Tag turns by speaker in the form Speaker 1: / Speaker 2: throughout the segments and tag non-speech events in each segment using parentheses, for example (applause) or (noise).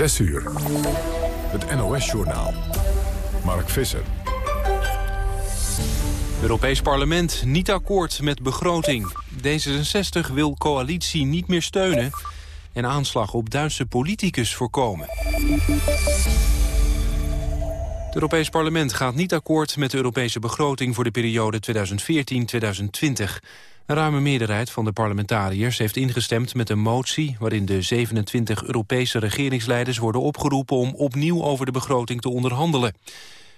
Speaker 1: 6 uur. Het NOS-journaal. Mark Visser.
Speaker 2: Europees Parlement niet akkoord met begroting. D66 wil coalitie niet meer steunen... en aanslag op Duitse politicus voorkomen. Het Europees Parlement gaat niet akkoord met de Europese begroting... voor de periode 2014-2020. Een ruime meerderheid van de parlementariërs heeft ingestemd met een motie... waarin de 27 Europese regeringsleiders worden opgeroepen... om opnieuw over de begroting te onderhandelen.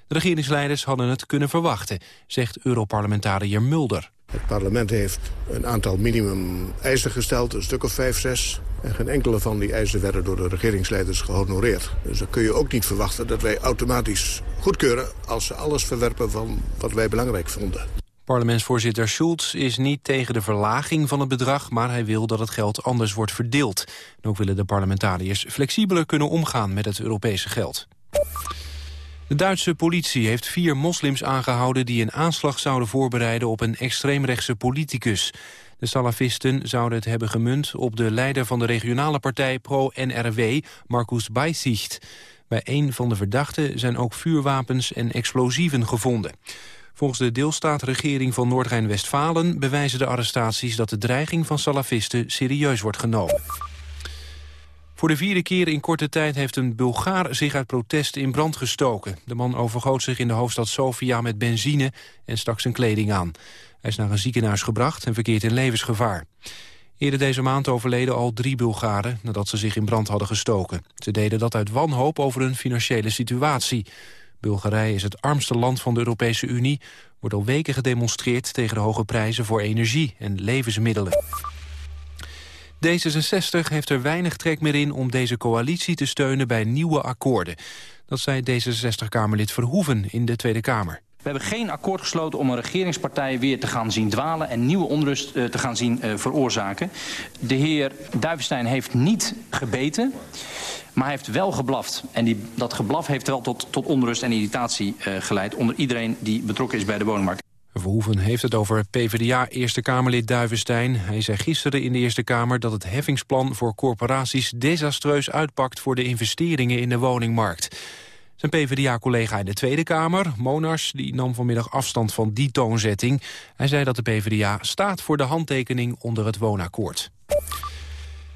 Speaker 2: De regeringsleiders hadden het kunnen verwachten, zegt Europarlementariër Mulder.
Speaker 3: Het parlement heeft een aantal minimum eisen gesteld, een stuk of vijf, zes. En geen enkele van die eisen werden door de regeringsleiders gehonoreerd. Dus dan kun je ook niet verwachten dat wij automatisch goedkeuren... als ze alles verwerpen van wat wij belangrijk vonden.
Speaker 2: Parlementsvoorzitter Schulz is niet tegen de verlaging van het bedrag... maar hij wil dat het geld anders wordt verdeeld. Ook willen de parlementariërs flexibeler kunnen omgaan met het Europese geld. De Duitse politie heeft vier moslims aangehouden... die een aanslag zouden voorbereiden op een extreemrechtse politicus. De salafisten zouden het hebben gemunt op de leider van de regionale partij Pro-NRW, Marcus Beisicht. Bij een van de verdachten zijn ook vuurwapens en explosieven gevonden. Volgens de deelstaatregering van Noord-Rijn-Westfalen bewijzen de arrestaties dat de dreiging van salafisten serieus wordt genomen. Voor de vierde keer in korte tijd heeft een Bulgaar zich uit protest in brand gestoken. De man overgoot zich in de hoofdstad Sofia met benzine en stak zijn kleding aan. Hij is naar een ziekenhuis gebracht en verkeert in levensgevaar. Eerder deze maand overleden al drie Bulgaren nadat ze zich in brand hadden gestoken. Ze deden dat uit wanhoop over hun financiële situatie. Bulgarije is het armste land van de Europese Unie. Wordt al weken gedemonstreerd tegen de hoge prijzen voor energie en levensmiddelen. D66 heeft er weinig trek meer in om deze coalitie te steunen bij nieuwe akkoorden. Dat zei D66-Kamerlid Verhoeven in de Tweede Kamer.
Speaker 4: We hebben geen akkoord gesloten om een regeringspartij weer te gaan zien dwalen... en nieuwe onrust uh, te gaan zien uh, veroorzaken. De heer Duivenstein heeft niet gebeten, maar hij heeft wel geblaft. En die, dat geblaf heeft wel tot, tot onrust en irritatie uh, geleid... onder iedereen die betrokken is bij de woningmarkt.
Speaker 2: Verhoeven heeft het over PvdA-Eerste Kamerlid Duivenstein. Hij zei gisteren in de Eerste Kamer dat het heffingsplan voor corporaties desastreus uitpakt voor de investeringen in de woningmarkt. Zijn PvdA-collega in de Tweede Kamer, Monars, die nam vanmiddag afstand van die toonzetting. Hij zei dat de PvdA staat voor de handtekening onder het woonakkoord.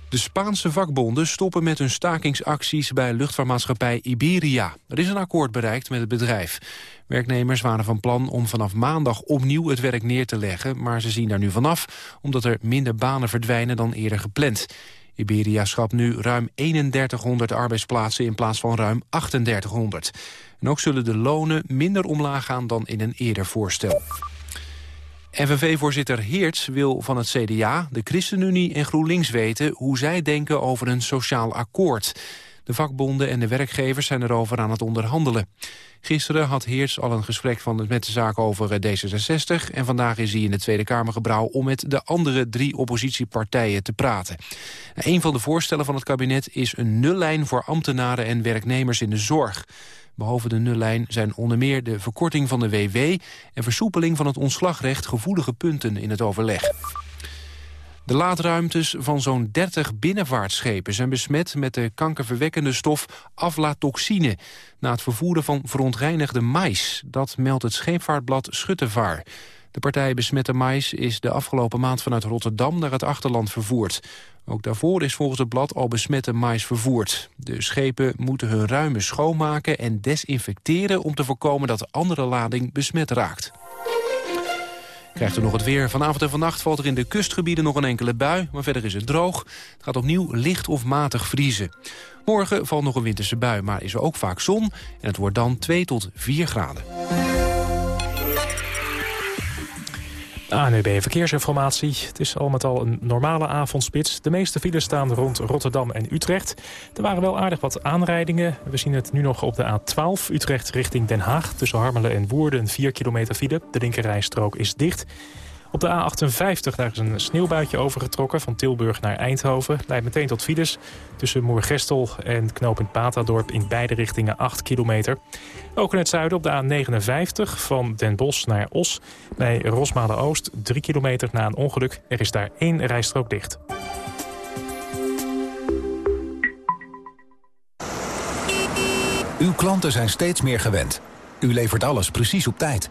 Speaker 2: De Spaanse vakbonden stoppen met hun stakingsacties bij luchtvaartmaatschappij Iberia. Er is een akkoord bereikt met het bedrijf. Werknemers waren van plan om vanaf maandag opnieuw het werk neer te leggen... maar ze zien daar nu vanaf, omdat er minder banen verdwijnen dan eerder gepland. Iberia schapt nu ruim 3100 arbeidsplaatsen in plaats van ruim 3800. En ook zullen de lonen minder omlaag gaan dan in een eerder voorstel. FNV-voorzitter Heerts wil van het CDA, de ChristenUnie en GroenLinks weten... hoe zij denken over een sociaal akkoord. De vakbonden en de werkgevers zijn erover aan het onderhandelen. Gisteren had Heerts al een gesprek van met de zaak over eh, D66... en vandaag is hij in de Tweede Kamer gebrouwen... om met de andere drie oppositiepartijen te praten. Een van de voorstellen van het kabinet is een nullijn... voor ambtenaren en werknemers in de zorg. Behalve de nullijn zijn onder meer de verkorting van de WW... en versoepeling van het ontslagrecht gevoelige punten in het overleg. De laadruimtes van zo'n 30 binnenvaartschepen zijn besmet met de kankerverwekkende stof aflatoxine na het vervoeren van verontreinigde mais. Dat meldt het scheepvaartblad Schuttevaar. De partij besmette mais is de afgelopen maand vanuit Rotterdam naar het achterland vervoerd. Ook daarvoor is volgens het blad al besmette mais vervoerd. De schepen moeten hun ruimen schoonmaken en desinfecteren... om te voorkomen dat de andere lading besmet raakt. Krijgt u nog het weer. Vanavond en vannacht valt er in de kustgebieden nog een enkele bui, maar verder is het droog. Het gaat opnieuw licht of matig vriezen. Morgen valt nog een winterse bui, maar is er ook vaak zon. En het wordt dan 2 tot 4 graden.
Speaker 5: ANUB Verkeersinformatie. Het is al met al een normale avondspits. De meeste files staan rond Rotterdam en Utrecht. Er waren wel aardig wat aanrijdingen. We zien het nu nog op de A12 Utrecht richting Den Haag. Tussen Harmelen en Woerden 4 kilometer file. De linkerrijstrook is dicht. Op de A58 daar is een sneeuwbuitje overgetrokken van Tilburg naar Eindhoven. Leidt meteen tot files tussen Moergestel en knooppunt Batadorp in beide richtingen 8 kilometer. Ook in het zuiden op de A59 van Den Bosch naar Os. Bij Rosmalen-Oost 3 kilometer na een ongeluk. Er is daar één rijstrook dicht.
Speaker 6: Uw klanten zijn steeds meer gewend. U levert alles precies op tijd.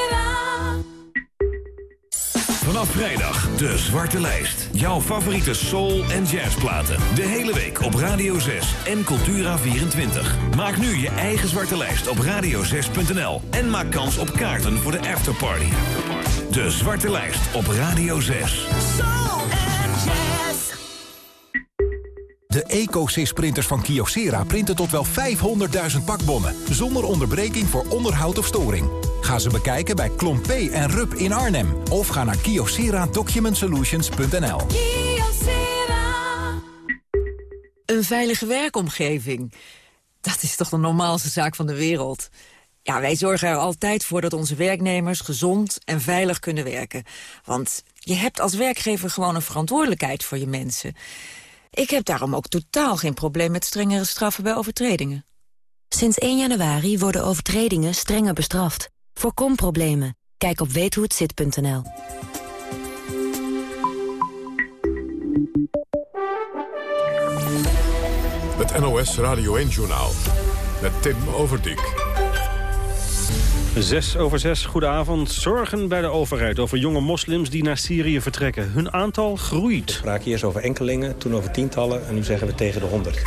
Speaker 7: Vanaf vrijdag de Zwarte Lijst. Jouw favoriete soul- en jazzplaten. De hele week op Radio 6 en Cultura24. Maak nu je eigen Zwarte Lijst op radio6.nl. En maak kans op kaarten voor de afterparty. De Zwarte Lijst op Radio 6.
Speaker 8: Soul and jazz.
Speaker 6: De EcoSys printers van Kyocera printen tot wel 500.000 pakbonnen... zonder onderbreking voor onderhoud of storing. Ga ze bekijken bij Klompé en Rup in Arnhem. Of ga naar kyocera-document-solutions.nl.
Speaker 9: Een veilige werkomgeving. Dat is toch de normaalste zaak van de wereld. Ja, wij zorgen er altijd voor dat onze werknemers gezond en veilig kunnen werken. Want je hebt als werkgever gewoon een verantwoordelijkheid voor je mensen. Ik heb daarom ook totaal geen probleem met strengere straffen bij overtredingen.
Speaker 10: Sinds 1 januari worden overtredingen strenger bestraft. Voorkom problemen. Kijk op weethohetzit.nl.
Speaker 1: Het NOS Radio 1-journaal met Tim Overdijk.
Speaker 11: Zes over zes, goedenavond. Zorgen bij de overheid over jonge moslims die naar Syrië vertrekken. Hun aantal groeit.
Speaker 12: We spraken eerst over enkelingen, toen over tientallen en nu zeggen we tegen de honderd.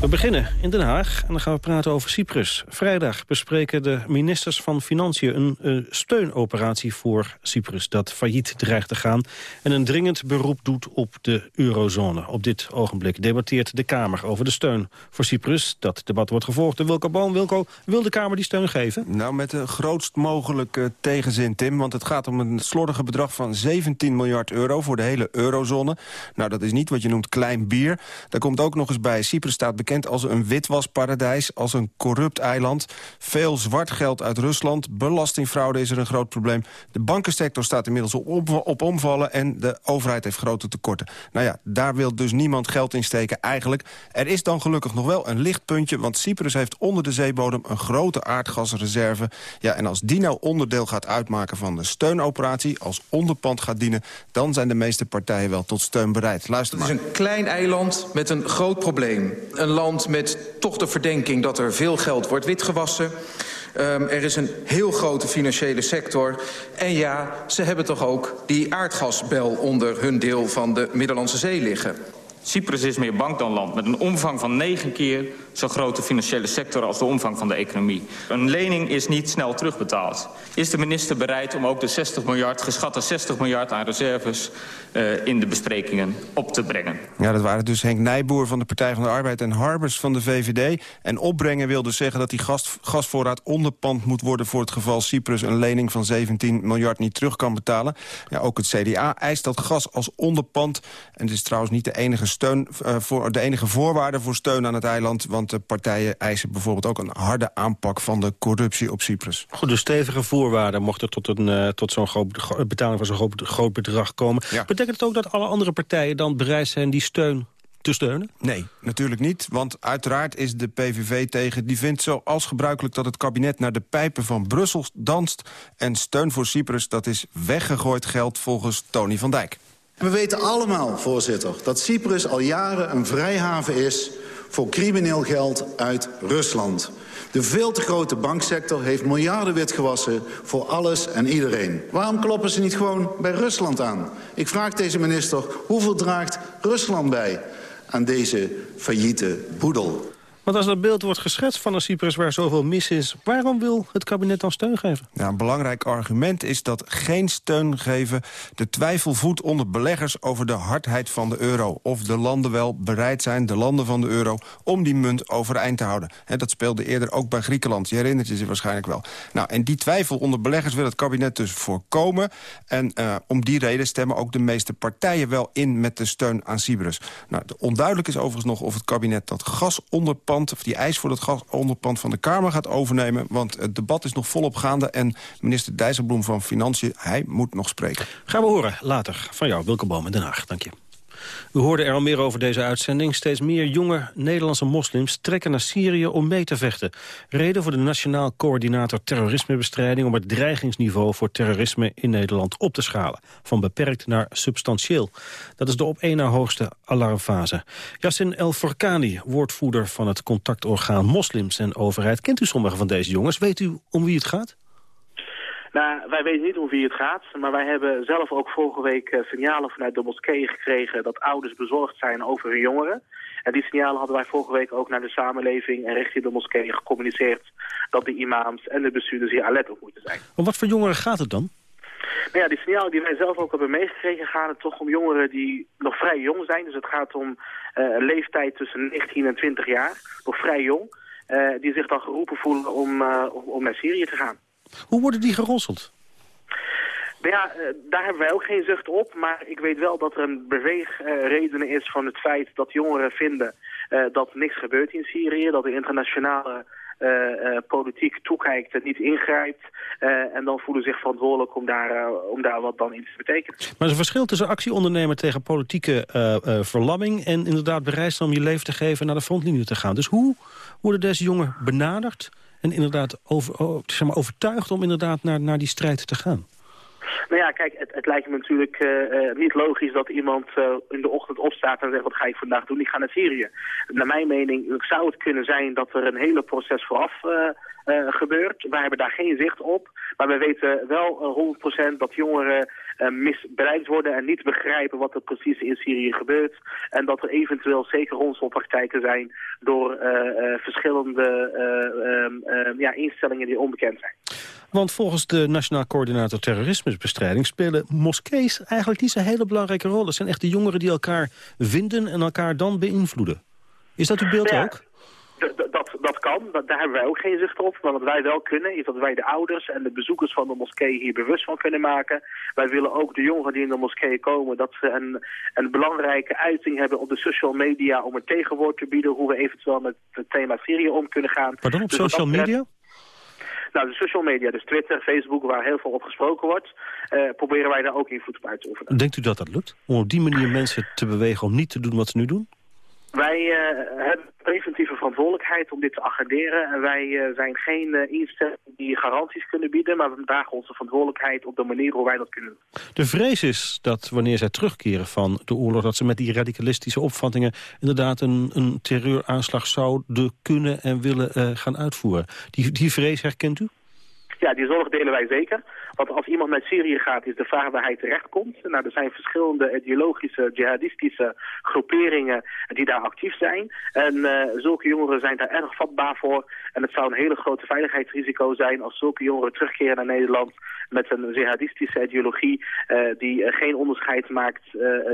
Speaker 11: We beginnen in Den Haag en dan gaan we praten over Cyprus. Vrijdag bespreken de ministers van Financiën een uh, steunoperatie voor Cyprus... dat failliet dreigt te gaan en een dringend beroep doet op de eurozone. Op dit ogenblik debatteert de Kamer over de steun voor Cyprus. Dat debat wordt gevolgd door Wilco Boom. Wilco, wil de Kamer die steun geven?
Speaker 13: Nou, met de grootst mogelijke tegenzin, Tim. Want het gaat om een slordige bedrag van 17 miljard euro voor de hele eurozone. Nou, dat is niet wat je noemt klein bier. Daar komt ook nog eens bij, Cyprus staat bekend als een witwasparadijs, als een corrupt eiland. Veel zwart geld uit Rusland, belastingfraude is er een groot probleem. De bankensector staat inmiddels op, op omvallen en de overheid heeft grote tekorten. Nou ja, daar wil dus niemand geld in steken eigenlijk. Er is dan gelukkig nog wel een lichtpuntje, want Cyprus heeft onder de zeebodem een grote aardgasreserve. Ja, en als die nou onderdeel gaat uitmaken van de steunoperatie, als onderpand gaat dienen, dan zijn de meeste partijen wel tot steun bereid. Luister maar.
Speaker 14: Het is een klein eiland met een groot probleem. Een land met toch de verdenking dat er veel geld wordt witgewassen. Um, er is een heel grote financiële sector. En ja, ze hebben toch ook die aardgasbel onder hun deel van de Middellandse Zee liggen.
Speaker 15: Cyprus is meer bank dan land, met een omvang van negen keer zo'n grote financiële sector als de omvang van de economie. Een lening is niet snel terugbetaald. Is de minister bereid om ook de 60 miljard, geschatte 60 miljard aan reserves uh, in de besprekingen op te brengen?
Speaker 13: Ja, dat waren dus Henk Nijboer van de Partij van de Arbeid en Harbers van de VVD. En opbrengen wil dus zeggen dat die gas, gasvoorraad onderpand moet worden voor het geval Cyprus een lening van 17 miljard niet terug kan betalen. Ja, ook het CDA eist dat gas als onderpand. En het is trouwens niet de enige, steun, uh, voor, de enige voorwaarde voor steun aan het eiland, want de partijen eisen bijvoorbeeld ook een harde aanpak van de corruptie op Cyprus.
Speaker 11: Goed, dus stevige voorwaarden mocht er tot, een, uh, tot zo'n groot betaling van zo'n groot, groot, bedrag komen. Ja. Betekent het ook dat alle andere partijen dan bereid zijn die steun te steunen?
Speaker 13: Nee, natuurlijk niet. Want uiteraard is de PVV tegen. Die vindt zoals gebruikelijk dat het kabinet naar de pijpen van Brussel danst. En steun voor Cyprus, dat is weggegooid geld volgens Tony van Dijk.
Speaker 16: We weten allemaal, voorzitter, dat Cyprus al jaren een vrijhaven is voor crimineel geld uit Rusland. De veel te grote banksector heeft miljarden witgewassen voor alles en iedereen. Waarom kloppen ze niet gewoon bij Rusland aan? Ik vraag deze minister, hoeveel draagt Rusland bij aan deze failliete boedel?
Speaker 11: Want als dat beeld wordt geschetst van een Cyprus waar zoveel mis is... waarom wil het kabinet dan steun geven?
Speaker 13: Ja, een belangrijk argument is dat geen steun geven... de twijfel voedt onder beleggers over de hardheid van de euro. Of de landen wel bereid zijn, de landen van de euro... om die munt overeind te houden. En dat speelde eerder ook bij Griekenland. Je herinnert je zich waarschijnlijk wel. Nou, en die twijfel onder beleggers wil het kabinet dus voorkomen. En uh, om die reden stemmen ook de meeste partijen wel in... met de steun aan Cyprus. Nou, onduidelijk is overigens nog of het kabinet dat gas of die eis voor het gasonderpand van de Kamer gaat overnemen. Want het debat is nog volop gaande. En minister Dijsselbloem van Financiën, hij moet nog spreken.
Speaker 11: Gaan we horen later van jou, Wilke Boom in Den Haag. Dank je. We hoorden er al meer over deze uitzending. Steeds meer jonge Nederlandse moslims trekken naar Syrië om mee te vechten. Reden voor de Nationaal Coördinator Terrorismebestrijding... om het dreigingsniveau voor terrorisme in Nederland op te schalen. Van beperkt naar substantieel. Dat is de op één na hoogste alarmfase. Yassin El Forkani, woordvoerder van het contactorgaan Moslims en Overheid. Kent u sommige van deze jongens? Weet u om wie het gaat?
Speaker 17: Nou, wij weten niet om wie het gaat, maar wij hebben zelf ook vorige week eh, signalen vanuit de gekregen dat ouders bezorgd zijn over hun jongeren. En die signalen hadden wij vorige week ook naar de samenleving en richting de gecommuniceerd dat de imams en de bestuurders hier alert op moeten zijn.
Speaker 11: Om wat voor jongeren gaat het dan?
Speaker 17: Nou ja, die signalen die wij zelf ook hebben meegekregen gaan het toch om jongeren die nog vrij jong zijn. Dus het gaat om uh, een leeftijd tussen 19 en 20 jaar, nog vrij jong. Uh, die zich dan geroepen voelen om, uh, om naar Syrië te gaan.
Speaker 11: Hoe worden die gerosseld?
Speaker 17: Nou ja, daar hebben wij ook geen zucht op. Maar ik weet wel dat er een beweegreden is van het feit dat jongeren vinden uh, dat niks gebeurt in Syrië. Dat de internationale uh, uh, politiek toekijkt en niet ingrijpt. en dan voelen zich verantwoordelijk om daar, om daar wat dan in te betekenen.
Speaker 11: Maar er is een verschil tussen actie ondernemen tegen politieke verlamming... en inderdaad bereid zijn om je leven te geven naar de frontlinie te gaan. Dus hoe worden deze jongeren benaderd en inderdaad over, zeg maar, overtuigd om inderdaad naar, naar die strijd te gaan?
Speaker 17: Nou ja, kijk, het, het lijkt me natuurlijk uh, niet logisch dat iemand uh, in de ochtend opstaat en zegt... wat ga ik vandaag doen? Ik ga naar Syrië. Naar mijn mening zou het kunnen zijn dat er een hele proces vooraf gebeurt. Wij hebben daar geen zicht op. Maar we weten wel 100% dat jongeren misbeleid worden... en niet begrijpen wat er precies in Syrië gebeurt. En dat er eventueel zeker rondselpraktijken zijn... door verschillende ehm, ja, instellingen die onbekend zijn.
Speaker 11: Want volgens de Nationaal Coördinator Terrorismebestrijding... spelen moskees eigenlijk niet zo'n hele belangrijke rol. Het zijn echt de jongeren die elkaar vinden en elkaar dan beïnvloeden. Is dat uw beeld
Speaker 17: ja,
Speaker 11: ook?
Speaker 17: Dat, dat kan, dat, daar hebben wij ook geen zicht op. Maar wat wij wel kunnen, is dat wij de ouders en de bezoekers van de moskee hier bewust van kunnen maken. Wij willen ook de jongeren die in de moskee komen, dat ze een, een belangrijke uiting hebben op de social media om een tegenwoord te bieden, hoe we eventueel met het thema Syrië om kunnen gaan.
Speaker 11: Pardon, op
Speaker 17: Dus
Speaker 11: social media?
Speaker 17: Nou, de social media, dus Twitter, Facebook, waar heel veel op gesproken wordt, eh, proberen wij daar ook invloed op uit te oefenen.
Speaker 11: Denkt u dat dat lukt? Om op die manier mensen te bewegen om niet te doen wat ze nu doen?
Speaker 17: Wij uh, hebben preventieve verantwoordelijkheid om dit te agenderen. En wij uh, zijn geen uh, instelling die garanties kunnen bieden, maar we dragen onze verantwoordelijkheid op de manier hoe wij dat kunnen.
Speaker 11: De vrees is dat wanneer zij terugkeren van de oorlog... dat ze met die radicalistische opvattingen inderdaad een, een terreuraanslag zouden kunnen en willen uh, gaan uitvoeren. Die, die vrees herkent u?
Speaker 17: Ja, die zorg delen wij zeker. Want als iemand naar Syrië gaat, is de vraag waar hij terechtkomt. Nou, er zijn verschillende ideologische, jihadistische groeperingen die daar actief zijn. En uh, zulke jongeren zijn daar erg vatbaar voor. En het zou een hele grote veiligheidsrisico zijn als zulke jongeren terugkeren naar Nederland met een jihadistische ideologie uh, die uh, geen onderscheid maakt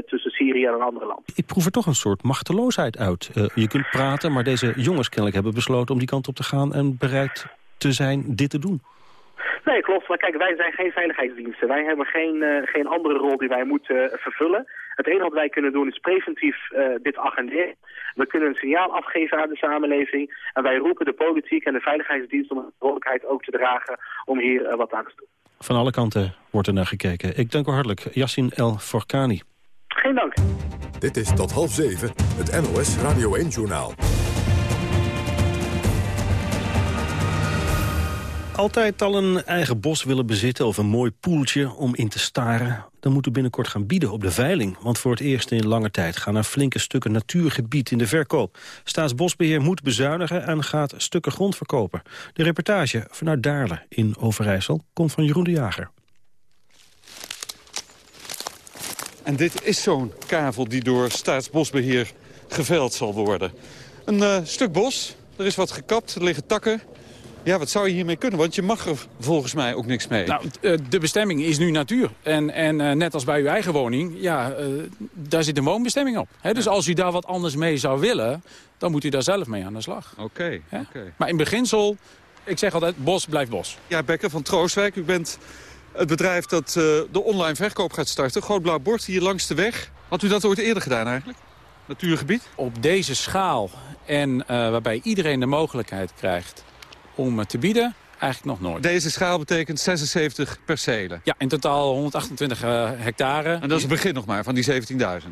Speaker 17: tussen Syrië en een ander land.
Speaker 11: Ik proef er toch een soort machteloosheid uit. je kunt praten, maar deze jongens kennelijk hebben besloten om die kant op te gaan en bereid te zijn dit te doen.
Speaker 17: Nee, klopt. Maar kijk, wij zijn geen veiligheidsdiensten. Wij hebben geen, uh, geen andere rol die wij moeten uh, vervullen. Het enige wat wij kunnen doen is preventief uh, dit agenderen. We kunnen een signaal afgeven aan de samenleving. En wij roepen de politiek en de veiligheidsdienst om de verantwoordelijkheid ook te dragen om hier wat aan te doen.
Speaker 11: Van alle kanten wordt er naar gekeken. Ik dank u hartelijk. Yassin El Forkani.
Speaker 17: Geen dank.
Speaker 1: Dit is tot half zeven, het NOS Radio 1-journaal.
Speaker 11: Altijd al een eigen bos willen bezitten of een mooi poeltje om in te staren... dan moet u binnenkort gaan bieden op de veiling. Want voor het eerst in lange tijd gaan er flinke stukken natuurgebied in de verkoop. Staatsbosbeheer moet bezuinigen en gaat stukken grond verkopen. De reportage vanuit Daarle in Overijssel komt van Jeroen de Jager.
Speaker 18: En dit is zo'n kavel die door Staatsbosbeheer geveld zal worden. Een uh, stuk bos, er is wat gekapt, er liggen takken... Ja, wat zou je hiermee kunnen? Want je mag er volgens mij ook niks mee.
Speaker 19: Nou, de bestemming is nu natuur. En, en uh, net als bij uw eigen woning, ja, uh, daar zit een woonbestemming op. He, dus ja. als u daar wat anders mee zou willen, dan moet u daar zelf mee aan de slag.
Speaker 18: Oké, okay, okay.
Speaker 19: Maar in beginsel, ik zeg altijd, bos blijft bos.
Speaker 18: Ja, Bekker van Troostwijk, u bent het bedrijf dat uh, de online verkoop gaat starten. Groot blauw bord hier langs de weg. Had u dat ooit eerder gedaan eigenlijk? Natuurgebied?
Speaker 19: Op deze schaal En eh, waarbij iedereen de mogelijkheid krijgt om te bieden, eigenlijk nog nooit.
Speaker 18: Deze schaal betekent 76 percelen.
Speaker 19: Ja, in totaal 128 eh, hectare.
Speaker 18: En dat is het begin nog maar van die 17.000.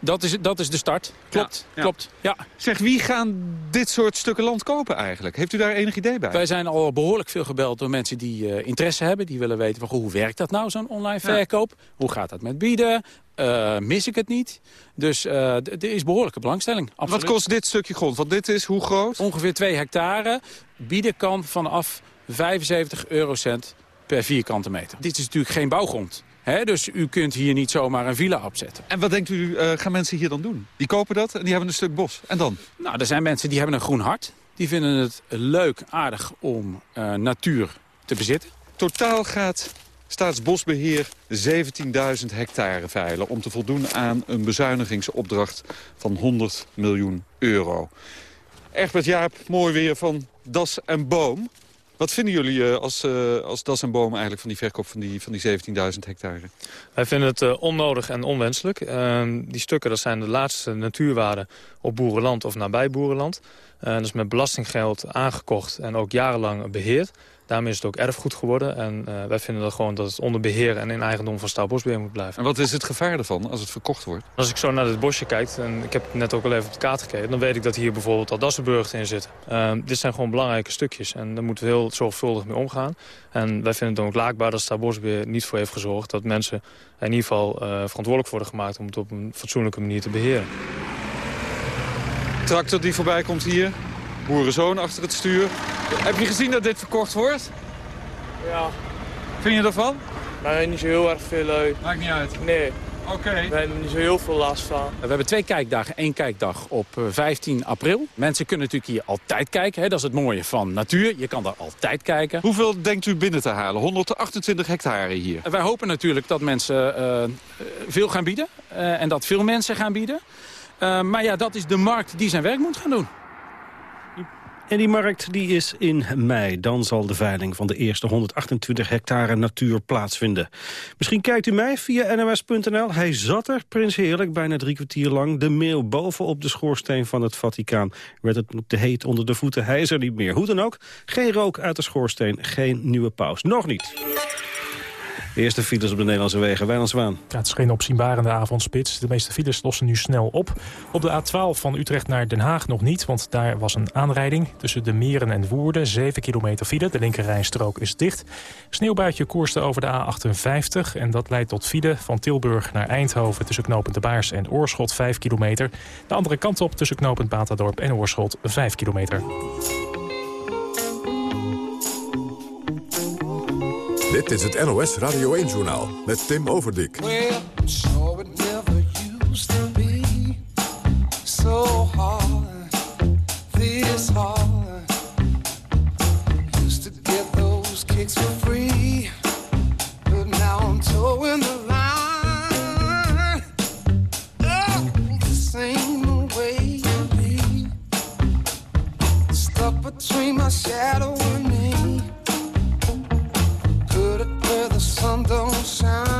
Speaker 19: Dat is, dat is de start. Klopt,
Speaker 18: Ja, ja.
Speaker 19: klopt. Ja.
Speaker 18: Zeg, wie gaan dit soort stukken land kopen eigenlijk? Heeft u daar enig idee bij?
Speaker 19: Wij zijn al behoorlijk veel gebeld door mensen die eh, interesse hebben. Die willen weten van, hoe werkt dat nou, zo'n online
Speaker 18: Ja.
Speaker 19: verkoop? Hoe gaat dat met bieden? Eh, mis ik het niet? Dus d- er is behoorlijke belangstelling. Absoluut.
Speaker 18: Wat kost dit stukje grond? Want dit is hoe groot?
Speaker 19: Ongeveer 2 hectare. Bieden kan vanaf 75 eurocent per vierkante meter. Dit is natuurlijk geen bouwgrond. Hè? Dus u kunt hier niet zomaar een villa opzetten.
Speaker 18: En wat denkt u, eh, gaan mensen hier dan doen? Die kopen dat en die hebben een stuk bos. En dan?
Speaker 19: Nou, er zijn mensen die hebben een groen hart. Die vinden het leuk, aardig om eh, natuur te bezitten.
Speaker 18: Totaal gaat Staatsbosbeheer 17.000 hectare veilen... om te voldoen aan een bezuinigingsopdracht van 100 miljoen euro. Egbert Jaap, mooi weer van Das en Boom. Wat vinden jullie eh, als, eh, als Das en Boom eigenlijk van die verkoop van die, van die 17.000 hectare?
Speaker 20: Wij vinden het eh, onnodig en onwenselijk. Ehm, die stukken dat zijn de laatste natuurwaarden op boerenland of nabij boerenland. Dat is met belastinggeld aangekocht en ook jarenlang beheerd. Daarmee is het ook erfgoed geworden. En eh, wij vinden dat gewoon dat het onder beheer en in eigendom van Staatsbosbeheer moet blijven.
Speaker 18: En wat is het gevaar ervan als het verkocht wordt?
Speaker 20: Als ik zo naar dit bosje kijk, en ik heb net ook al even op de kaart gekeken... dan weet ik dat hier bijvoorbeeld al Dassenburg in zitten. Ehm, dit zijn gewoon belangrijke stukjes en daar moeten we heel zorgvuldig mee omgaan. En wij vinden het dan ook laakbaar dat Staatsbosbeheer niet voor heeft gezorgd... dat mensen in ieder geval eh, verantwoordelijk worden gemaakt om het op een fatsoenlijke manier te beheren.
Speaker 18: Tractor die voorbij komt hier. Boerenzoon achter het stuur. Heb je gezien dat dit verkocht wordt?
Speaker 21: Ja.
Speaker 18: Vind je ervan?
Speaker 21: Maar niet zo heel erg veel uit.
Speaker 18: Maakt niet uit?
Speaker 21: Nee.
Speaker 18: Oké.
Speaker 21: We hebben er niet zo heel veel last van.
Speaker 19: We hebben twee kijkdagen. Eén kijkdag op eh, 15 april. Mensen kunnen natuurlijk hier altijd kijken. Hè? Dat is het mooie van natuur. Je kan daar altijd kijken.
Speaker 18: Hoeveel denkt u binnen te halen? 128 hectare hier.
Speaker 19: Wij hopen natuurlijk dat mensen eh, eh, veel gaan bieden. eh, en dat veel mensen gaan bieden. Eh, maar ja, dat is de markt die zijn werk moet gaan doen.
Speaker 11: En die markt die is in mei. Dan zal de veiling van de eerste 128 hectare natuur plaatsvinden. Misschien kijkt u mij via nws.nl. Hij zat er, prins Heerlijk, bijna drie kwartier lang. De mail bovenop de schoorsteen van het Vaticaan. Werd het te heet onder de voeten. Hij is er niet meer. Hoe dan ook, geen rook uit de schoorsteen. Geen nieuwe paus. Nog niet. Eerste files op de Nederlandse wegen. Wijnand Zwaan.
Speaker 5: Het is geen opzienbarende avondspits. De meeste files lossen nu snel op. Op de A12 van Utrecht naar Den Haag nog niet, want daar was een aanrijding. Tussen de Meren en Woerden, 7 kilometer file. De linkerrijstrook is dicht. Sneeuwbuitje koerste over de A58 en dat leidt tot file van Tilburg naar Eindhoven... tussen knooppunt De Baars en Oorschot, 5 kilometer. De andere kant op tussen knooppunt Batadorp en Oorschot, 5 kilometer.
Speaker 1: Dit is het NOS Radio 1-journaal met Tim Overdijk.
Speaker 8: Sure it never used to be so hard, this hard. Used to get those kicks for free, but now I'm towing the line. Oh, way. Stuck between my shadow and me. Sun don't shine.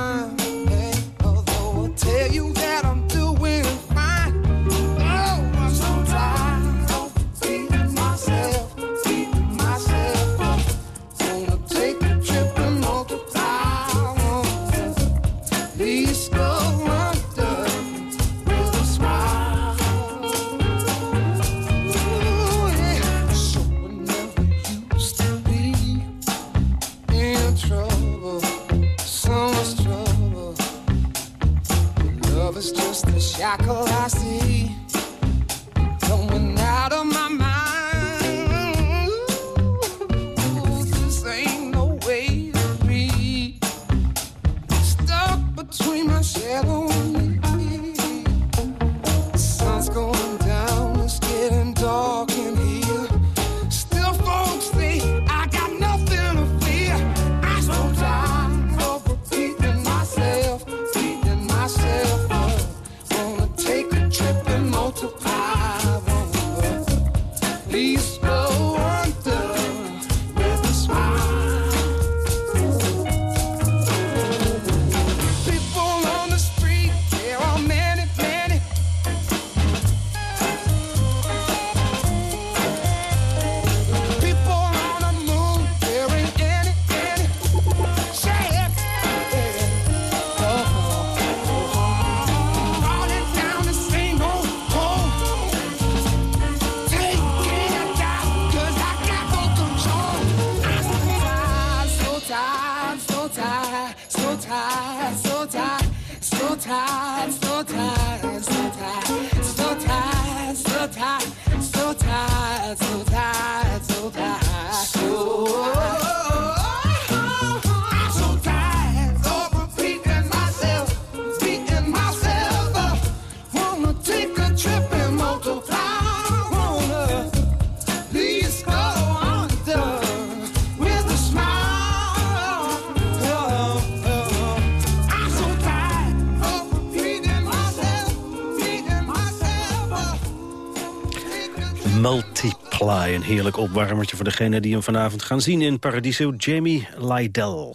Speaker 8: Multiply,
Speaker 11: een heerlijk opwarmertje voor degene die hem vanavond gaan zien in Paradiso, Jamie Lydell.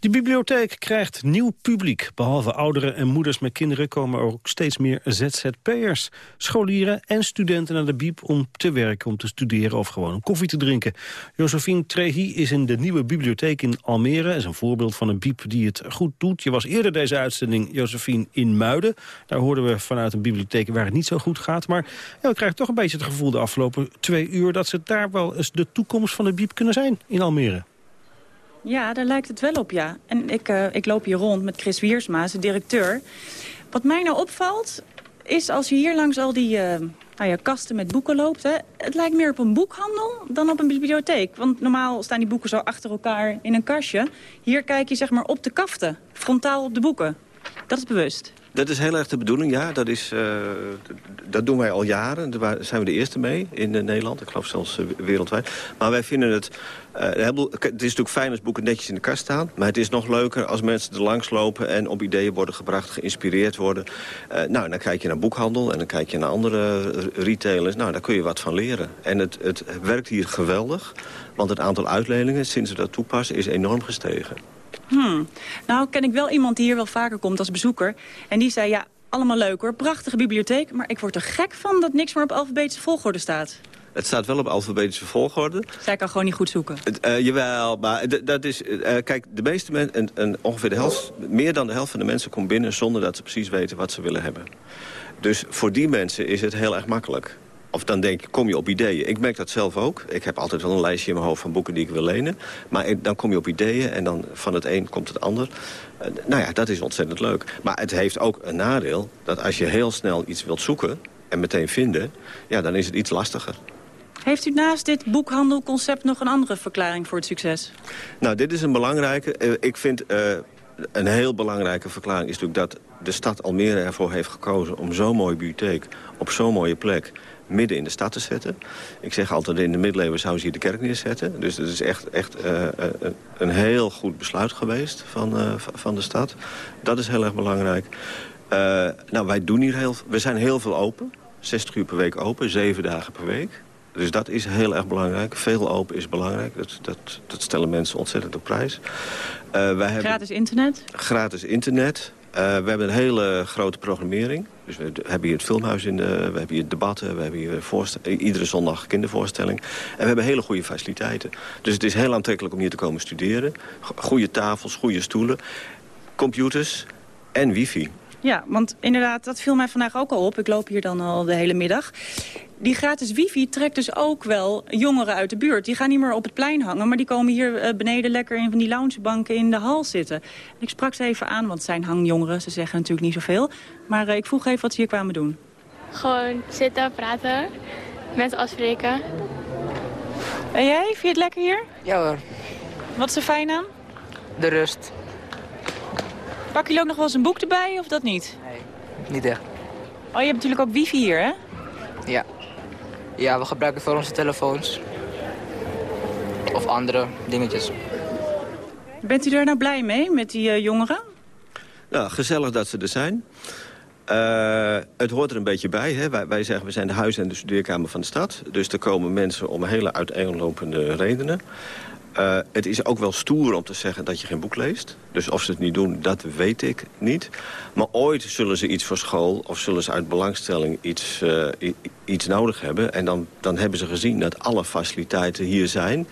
Speaker 11: De bibliotheek krijgt nieuw publiek. Behalve ouderen en moeders met kinderen komen er ook steeds meer ZZP'ers. Scholieren en studenten naar de bieb om te werken, om te studeren of gewoon om koffie te drinken. Josephine Trehi is in de nieuwe bibliotheek in Almere. is een voorbeeld van een bieb die het goed doet. Je was eerder deze uitzending, Josephine, in Muiden. Daar hoorden we vanuit een bibliotheek waar het niet zo goed gaat. Maar ja, we krijgen toch een beetje het gevoel de afgelopen twee uur... dat ze daar wel eens de toekomst van de bieb kunnen zijn in Almere.
Speaker 22: Ja, daar lijkt het wel op, ja. En ik, eh, ik loop hier rond met Chris Wiersma, zijn directeur. Wat mij nou opvalt, is als je hier langs al die eh, nou ja, kasten met boeken loopt... Hè, het lijkt meer op een boekhandel dan op een bibliotheek. Want normaal staan die boeken zo achter elkaar in een kastje. Hier kijk je zeg maar op de kaften, frontaal op de boeken. Dat is bewust.
Speaker 23: Dat is heel erg de bedoeling, ja. Dat, is, eh, dat doen wij al jaren. Daar zijn we de eerste mee in eh, Nederland. Ik geloof zelfs eh, wereldwijd. Maar wij vinden het... het is natuurlijk fijn als boeken netjes in de kast staan. Maar het is nog leuker als mensen er langs lopen... en op ideeën worden gebracht, geïnspireerd worden. nou, dan kijk je naar boekhandel en dan kijk je naar andere retailers. Nou, daar kun je wat van leren. En het, het werkt hier geweldig. Want het aantal uitleningen, sinds we dat toepassen, is enorm gestegen.
Speaker 22: Hmm. Nou ken ik wel iemand die hier wel vaker komt als bezoeker. En die zei, ja, allemaal leuk hoor, prachtige bibliotheek... maar ik word er gek van dat niks meer op alfabetische volgorde staat.
Speaker 23: Het staat wel op alfabetische volgorde.
Speaker 22: Zij kan gewoon niet goed zoeken.
Speaker 23: Eh, jawel, maar dat is... eh, kijk, de meeste mensen, en, en ongeveer de helft, meer dan de helft van de mensen komt binnen... zonder dat ze precies weten wat ze willen hebben. Dus voor die mensen is het heel erg makkelijk. Of dan denk kom je op ideeën. Ik merk dat zelf ook. Ik heb altijd wel een lijstje in mijn hoofd van boeken die ik wil lenen. Maar dan kom je op ideeën en dan van het een komt het ander. Eh, nou ja, dat is ontzettend leuk. Maar het heeft ook een nadeel dat als je heel snel iets wilt zoeken... en meteen vinden, ja, dan is het iets lastiger.
Speaker 22: Heeft u naast dit boekhandelconcept nog een andere verklaring voor het succes?
Speaker 23: Nou, dit is een belangrijke. Eh, ik vind eh, een heel belangrijke verklaring is natuurlijk dat de stad Almere ervoor heeft gekozen om zo'n mooie bibliotheek op zo'n mooie plek midden in de stad te zetten. Ik zeg altijd, in de middeleeuwen zou ze hier de kerk neerzetten. Dus het is echt, echt eh, eh, een heel goed besluit geweest van, eh, van de stad. Dat is heel erg belangrijk. Nou, wij doen hier heel, we zijn heel veel open. 60 uur per week open, 7 dagen per week. Dus dat is heel erg belangrijk. Veel open is belangrijk. Dat, dat, dat stellen mensen ontzettend op prijs. Wij hebben
Speaker 22: Gratis internet?
Speaker 23: gratis internet. Eh, we hebben een hele grote programmering. Dus we hebben hier het filmhuis in de, we hebben hier debatten, we hebben hier eh, iedere zondag kindervoorstelling. En we hebben hele goede faciliteiten. Dus het is heel aantrekkelijk om hier te komen studeren. Go- Goede tafels, goede stoelen, computers en wifi.
Speaker 22: Ja, want inderdaad, dat viel mij vandaag ook al op. Ik loop hier dan al de hele middag. Die gratis wifi trekt dus ook wel jongeren uit de buurt. Die gaan niet meer op het plein hangen, maar die komen hier eh, beneden lekker in van die loungebanken in de hal zitten. En ik sprak ze even aan, want het zijn hangjongeren. Ze zeggen natuurlijk niet zoveel. Maar eh, ik vroeg even wat ze hier kwamen doen.
Speaker 24: Gewoon zitten, praten, mensen afspreken.
Speaker 22: En jij, vind je het lekker hier?
Speaker 25: Ja hoor,
Speaker 22: Wat is er fijn aan?
Speaker 25: de rust.
Speaker 22: Pak jullie ook nog wel eens een boek erbij of dat niet?
Speaker 25: Niet echt.
Speaker 22: Oh, je hebt natuurlijk ook wifi hier, hè?
Speaker 25: Ja. Ja, we gebruiken voor onze telefoons. Of andere dingetjes.
Speaker 22: Bent u er nou blij mee met die eh, jongeren?
Speaker 23: Nou, gezellig dat ze er zijn. Eh, het hoort er een beetje bij. Hè. Wij, wij zeggen, we zijn de huis- en de studeerkamer van de stad. Dus er komen mensen om hele uiteenlopende redenen. Eh, het is ook wel stoer om te zeggen dat je geen boek leest. Dus of ze het niet doen, dat weet ik niet. Maar ooit zullen ze iets voor school... of zullen ze uit belangstelling iets, eh, iets nodig hebben. En dan, dan hebben ze gezien dat alle faciliteiten hier zijn.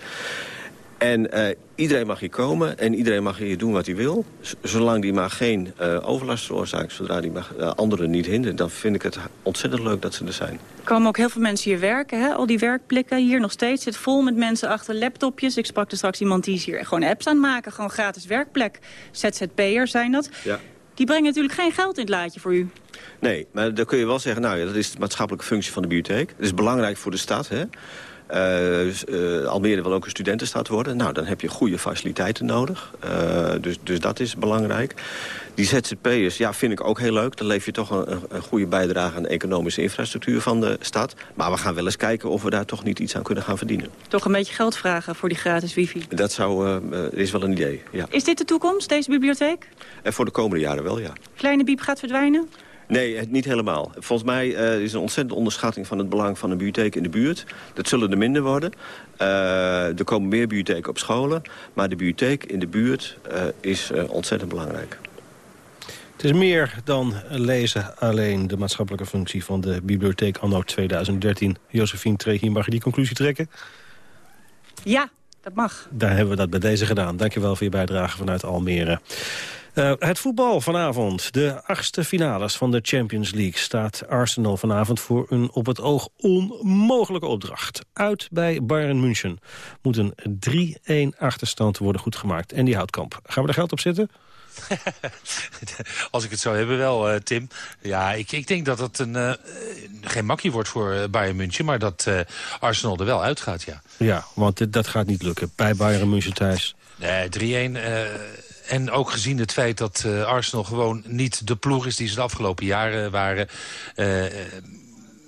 Speaker 23: En eh, iedereen mag hier komen en iedereen mag hier doen wat hij wil. Zolang die maar geen eh, overlast veroorzaakt, zodra die maar, eh, anderen niet hindert... dan vind ik het ontzettend leuk dat ze er zijn.
Speaker 22: Er komen ook heel veel mensen hier werken. Hè? Al die werkplekken hier nog steeds zit vol met mensen achter laptopjes. Ik sprak er straks iemand die is hier gewoon apps aan maken. Gewoon gratis werkplek. ZZP'ers zijn dat.
Speaker 23: Ja.
Speaker 22: Die brengen natuurlijk geen geld in het laadje voor u.
Speaker 23: Nee, maar dan kun je wel zeggen, nou ja, dat is de maatschappelijke functie van de bibliotheek. Het is belangrijk voor de stad, hè. Eh, eh, Almere wil ook een studentenstad worden. Nou, dan heb je goede faciliteiten nodig. Eh, dus, dus dat is belangrijk. Die ZZP'ers, ja, vind ik ook heel leuk. Dan leef je toch een, goede bijdrage aan de economische infrastructuur van de stad. Maar we gaan wel eens kijken of we daar toch niet iets aan kunnen gaan verdienen.
Speaker 22: Toch een beetje geld vragen voor die gratis wifi.
Speaker 23: Dat zou, is wel een idee, ja.
Speaker 22: Is dit de toekomst, deze bibliotheek?
Speaker 23: En voor de komende jaren wel, ja.
Speaker 22: Kleine Biep gaat verdwijnen?
Speaker 23: Nee, het- niet helemaal. Volgens mij eh, is er een ontzettende onderschatting van het belang van een bibliotheek in de buurt. Dat zullen er minder worden. Eh, er komen meer bibliotheken op scholen. Maar de bibliotheek in de buurt eh, is ontzettend belangrijk.
Speaker 11: Het is meer dan lezen alleen de maatschappelijke functie van de bibliotheek anno 2013. Josephine Trehi, mag je die conclusie trekken?
Speaker 22: Ja, dat mag.
Speaker 11: Daar hebben we dat bij deze gedaan. Dankjewel voor je bijdrage vanuit Almere. Eh, het voetbal vanavond. De achtste finales van de Champions League staat Arsenal vanavond voor een op het oog onmogelijke opdracht. Uit bij Bayern München moet een 3-1 achterstand worden goedgemaakt. En die houtkamp. Gaan we er geld op zitten? (laughs)
Speaker 26: Als ik het zou hebben wel, eh, Tim. Ja, ik, ik denk dat het een, eh, geen makkie wordt voor Bayern München... maar dat Arsenal er wel uitgaat, ja.
Speaker 11: Ja, want dit, dat gaat niet lukken. Bij Bayern München thuis.
Speaker 26: Nee, 3-1. Eh, en ook gezien het feit dat eh, Arsenal gewoon niet de ploeg is... die ze de afgelopen jaren waren...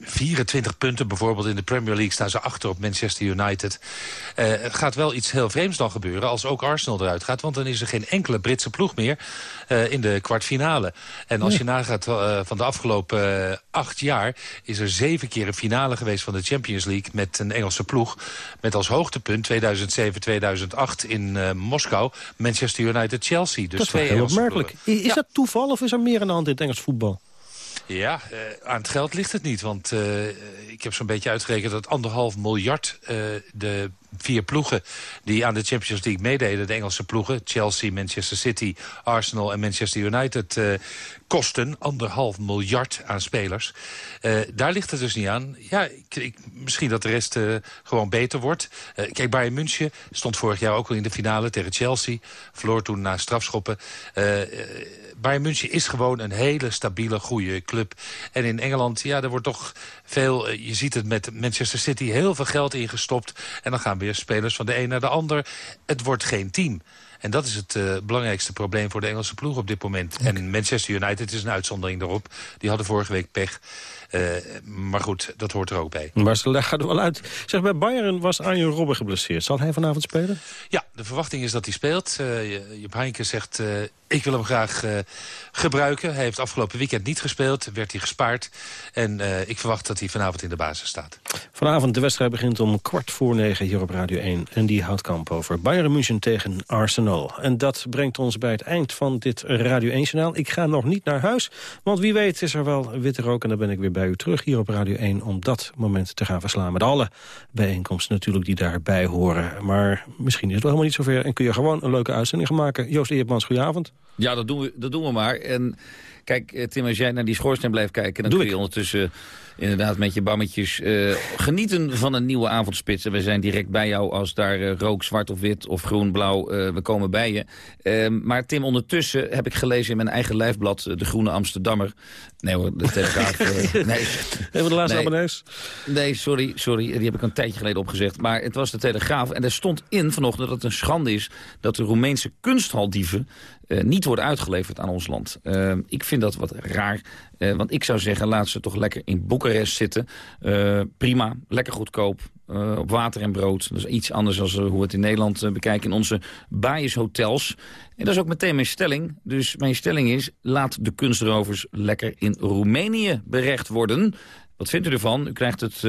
Speaker 26: eh, 24 punten bijvoorbeeld in de Premier League staan ze achter op Manchester United. Eh, het gaat wel iets heel vreemds dan gebeuren als ook Arsenal eruit gaat. Want dan is er geen enkele Britse ploeg meer eh, in de kwartfinale. En als je nagaat eh, van de afgelopen acht jaar... is er zeven keer een finale geweest van de Champions League... met een Engelse ploeg. Met als hoogtepunt 2007, 2008 in Moskou... Manchester United-Chelsea. Dus
Speaker 11: dat is heel opmerkelijk. Is dat toeval of is er meer aan de hand in het Engels voetbal?
Speaker 26: Ja, eh, aan het geld ligt het niet. Want eh, ik heb zo'n beetje uitgerekend dat anderhalf miljard eh, de vier ploegen die aan de Champions League meededen, de Engelse ploegen, Chelsea, Manchester City, Arsenal en Manchester United, kosten anderhalf miljard aan spelers. Daar ligt het dus niet aan. Ja, ik, misschien dat de rest gewoon beter wordt. Kijk, Bayern München stond vorig jaar ook al in de finale tegen Chelsea. Verloor toen na strafschoppen. Bayern München is gewoon een hele stabiele, goede club. En in Engeland, ja, er wordt toch veel... eh, je ziet het met Manchester City, heel veel geld ingestopt. En dan gaan weer spelers van de een naar de ander. Het wordt geen team. En dat is het eh, belangrijkste probleem voor de Engelse ploeg op dit moment. En Manchester United is een uitzondering daarop. Die hadden vorige week pech. Eh, maar goed, dat hoort er ook bij.
Speaker 11: Maar ze leggen er wel uit. Zeg, bij Bayern was Arjen Robben geblesseerd. Zal hij vanavond spelen?
Speaker 26: Ja, de verwachting is dat hij speelt. Uh, Job Heynckes zegt, uh, ik wil hem graag uh, gebruiken. Hij heeft afgelopen weekend niet gespeeld, werd hij gespaard. En uh, ik verwacht dat hij vanavond in de basis staat.
Speaker 11: Vanavond, de wedstrijd begint om kwart voor negen hier op Radio 1. En die houdt kamp over Bayern München tegen Arsenal. En dat brengt ons bij het eind van dit Radio 1-journaal. Ik ga nog niet naar huis, want wie weet is er wel witte rook... en dan ben ik weer bij u terug hier op Radio 1... om dat moment te gaan verslaan met alle bijeenkomsten natuurlijk die daarbij horen. Maar misschien is het wel helemaal niet zover... en kun je gewoon een leuke uitzending gaan maken. Joost Eertmans, goedenavond.
Speaker 27: Ja, dat doen we, dat doen we maar. En kijk, Tim, als jij naar die schoorsteen blijft kijken... dan
Speaker 11: Doe
Speaker 27: kun je ondertussen inderdaad met je bammetjes uh, genieten van een nieuwe avondspits. En we zijn direct bij jou als daar uh, rook, zwart of wit of groen, blauw, uh, we komen bij je. Uh, maar Tim, ondertussen heb ik gelezen in mijn eigen lijfblad, De Groene Amsterdammer. Nee hoor, de Telegraaf. (laughs) nee.
Speaker 11: Even de laatste nee. abonnees.
Speaker 27: Nee, sorry, sorry, die heb ik een tijdje geleden opgezegd. Maar het was de Telegraaf en er stond in vanochtend dat het een schande is... dat de Roemeense kunsthandieven uh, niet worden uitgeleverd aan ons land. Uh, ik vind dat wat raar. Uh, want ik zou zeggen, laat ze toch lekker in Boekarest zitten. prima, lekker goedkoop. op water en brood. Dat is iets anders dan hoe we het in Nederland bekijken in onze hotels. En dat is ook meteen mijn stelling. Dus mijn stelling is, laat de kunstrovers lekker in Roemenië berecht worden. Wat vindt u ervan? U krijgt het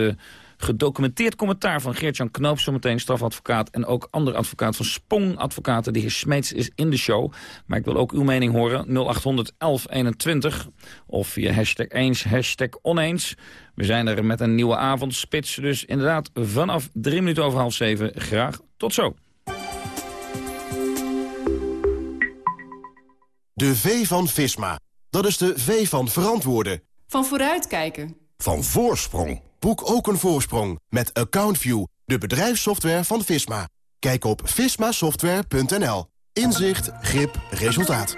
Speaker 27: gedocumenteerd commentaar van Geert-Jan Knoop... zometeen strafadvocaat en ook ander advocaat van Spong Advocaten. De heer Smeets is in de show. Maar ik wil ook uw mening horen. 0800 1121 of via hashtag eens, hashtag oneens. We zijn er met een nieuwe avondspits. Dus inderdaad vanaf drie minuten over half zeven. Graag tot zo.
Speaker 28: De V van Visma. Dat is de V van verantwoorden.
Speaker 29: Van vooruitkijken.
Speaker 28: Van voorsprong. Boek ook een voorsprong met AccountView, de bedrijfssoftware van Visma. Kijk op vismasoftware.nl. Inzicht, grip, resultaat.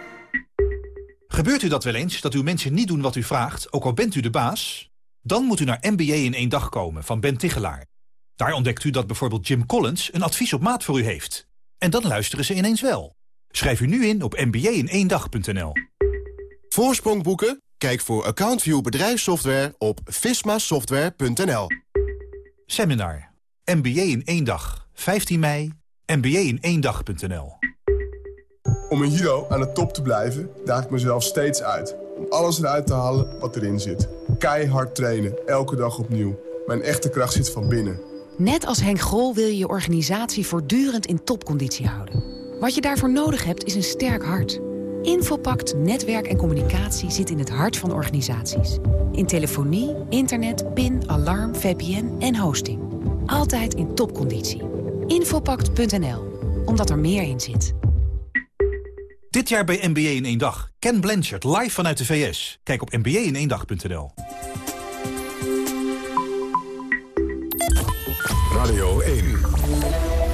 Speaker 30: Gebeurt u dat wel eens, dat uw mensen niet doen wat u vraagt, ook al bent u de baas? Dan moet u naar MBA in één dag komen van Ben Tichelaar. Daar ontdekt u dat bijvoorbeeld Jim Collins een advies op maat voor u heeft. En dan luisteren ze ineens wel. Schrijf u nu in op mba-in-één-dag.nl.
Speaker 28: Voorsprong boeken? Kijk voor AccountView bedrijfssoftware op vismasoftware.nl.
Speaker 30: Seminar. MBA in één dag. 15 mei. mba-in-één-dag.nl.
Speaker 31: Om een Hero aan de top te blijven, daag ik mezelf steeds uit. Om alles eruit te halen wat erin zit. Keihard trainen, elke dag opnieuw. Mijn echte kracht zit van binnen.
Speaker 32: Net als Henk Grol wil je je organisatie voortdurend in topconditie houden. Wat je daarvoor nodig hebt is een sterk hart. Infopact Netwerk en Communicatie zit in het hart van organisaties. In telefonie, internet, PIN, alarm, VPN en hosting. Altijd in topconditie. Infopact.nl, omdat er meer in zit.
Speaker 30: Dit jaar bij MBA in één dag. Ken Blanchard live vanuit de VS. Kijk op mba-in-één-dag.nl.
Speaker 1: Radio 1.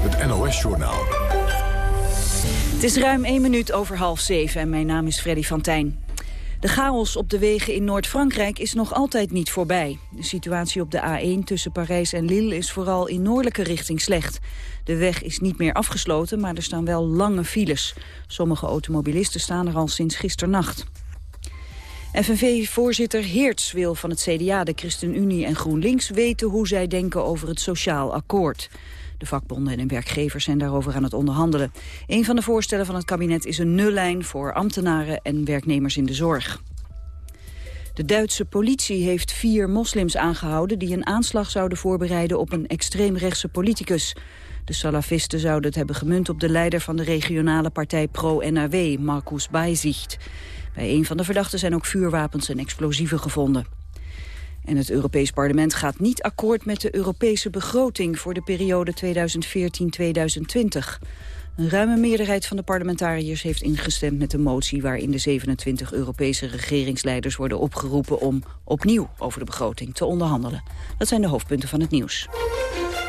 Speaker 1: Het NOS-journaal.
Speaker 33: Het is ruim één minuut over half zeven en mijn naam is Freddy van Tijn. De chaos op de wegen in Noord-Frankrijk is nog altijd niet voorbij. De situatie op de A1 tussen Parijs en Lille is vooral in noordelijke richting slecht. De weg is niet meer afgesloten, maar er staan wel lange files. Sommige automobilisten staan er al sinds gisternacht. FNV-voorzitter Heerts wil van het CDA, de ChristenUnie en GroenLinks weten hoe zij denken over het sociaal akkoord. De vakbonden en werkgevers zijn daarover aan het onderhandelen. Een van de voorstellen van het kabinet is een nullijn voor ambtenaren en werknemers in de zorg. De Duitse politie heeft vier moslims aangehouden... die een aanslag zouden voorbereiden op een extreemrechtse politicus. De salafisten zouden het hebben gemunt op de leider van de regionale partij Pro-NRW, Markus Bijzicht. Bij een van de verdachten zijn ook vuurwapens en explosieven gevonden. En het Europees Parlement gaat niet akkoord met de Europese begroting voor de periode 2014-2020. Een ruime meerderheid van de parlementariërs heeft ingestemd met de motie waarin de 27 Europese regeringsleiders worden opgeroepen om opnieuw over de begroting te onderhandelen. Dat zijn de hoofdpunten van het nieuws.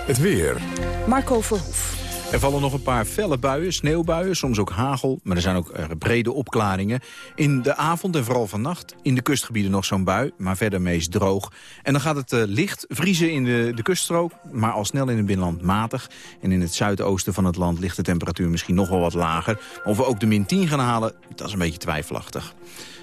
Speaker 1: Het weer.
Speaker 33: Marco Verhoef.
Speaker 34: Er vallen nog een paar felle buien, sneeuwbuien, soms ook hagel. Maar er zijn ook uh, brede opklaringen. In de avond en vooral vannacht in de kustgebieden nog zo'n bui. Maar verder meest droog. En dan gaat het uh, licht vriezen in de, de kuststrook. Maar al snel in het binnenland matig. En in het zuidoosten van het land ligt de temperatuur misschien nog wel wat lager. Of we ook de min 10 gaan halen, dat is een beetje twijfelachtig.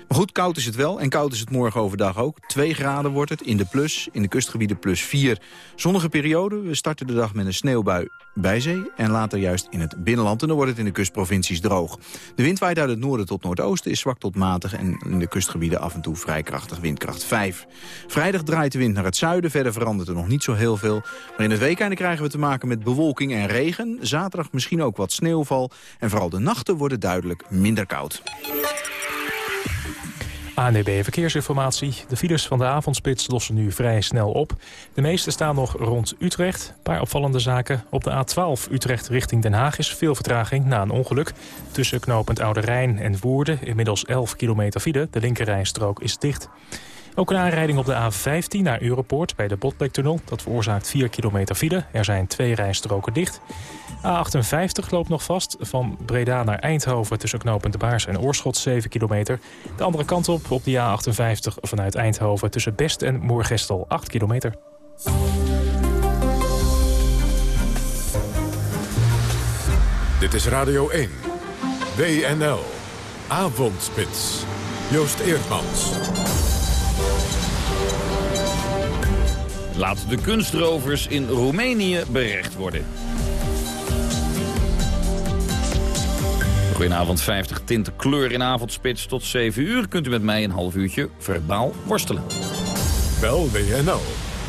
Speaker 34: Maar goed, koud is het wel. En koud is het morgen overdag ook. 2 graden wordt het in de plus, in de kustgebieden plus 4. Zonnige periode. We starten de dag met een sneeuwbui bij zee. En later juist in het binnenland. En dan wordt het in de kustprovincies droog. De wind waait uit het noorden tot noordoosten. Is zwak tot matig. En in de kustgebieden af en toe vrij krachtig windkracht 5. Vrijdag draait de wind naar het zuiden. Verder verandert er nog niet zo heel veel. Maar in het weekend krijgen we te maken met bewolking en regen. Zaterdag misschien ook wat sneeuwval. En vooral de nachten worden duidelijk minder koud.
Speaker 5: ANDB Verkeersinformatie. De files van de avondspits lossen nu vrij snel op. De meeste staan nog rond Utrecht. Een paar opvallende zaken. Op de A12 Utrecht richting Den Haag is veel vertraging na een ongeluk. Tussen knooppunt Oude Rijn en Woerden inmiddels 11 kilometer file. De linkerrijstrook is dicht. Ook een aanrijding op de A15 naar Europoort bij de Botlektunnel. Dat veroorzaakt 4 kilometer file. Er zijn twee rijstroken dicht. A58 loopt nog vast van Breda naar Eindhoven... tussen knooppunt De Baars en Oorschot 7 kilometer. De andere kant op op de A58 vanuit Eindhoven... tussen Best en Moergestel 8 kilometer.
Speaker 1: Dit is Radio 1. WNL. Avondspits. Joost Eerdmans.
Speaker 27: Laat de kunstrovers in Roemenië berecht worden. Goedenavond, 50 tinten kleur in avondspits. Tot 7 uur kunt u met mij een half uurtje verbaal worstelen.
Speaker 1: Bel WNL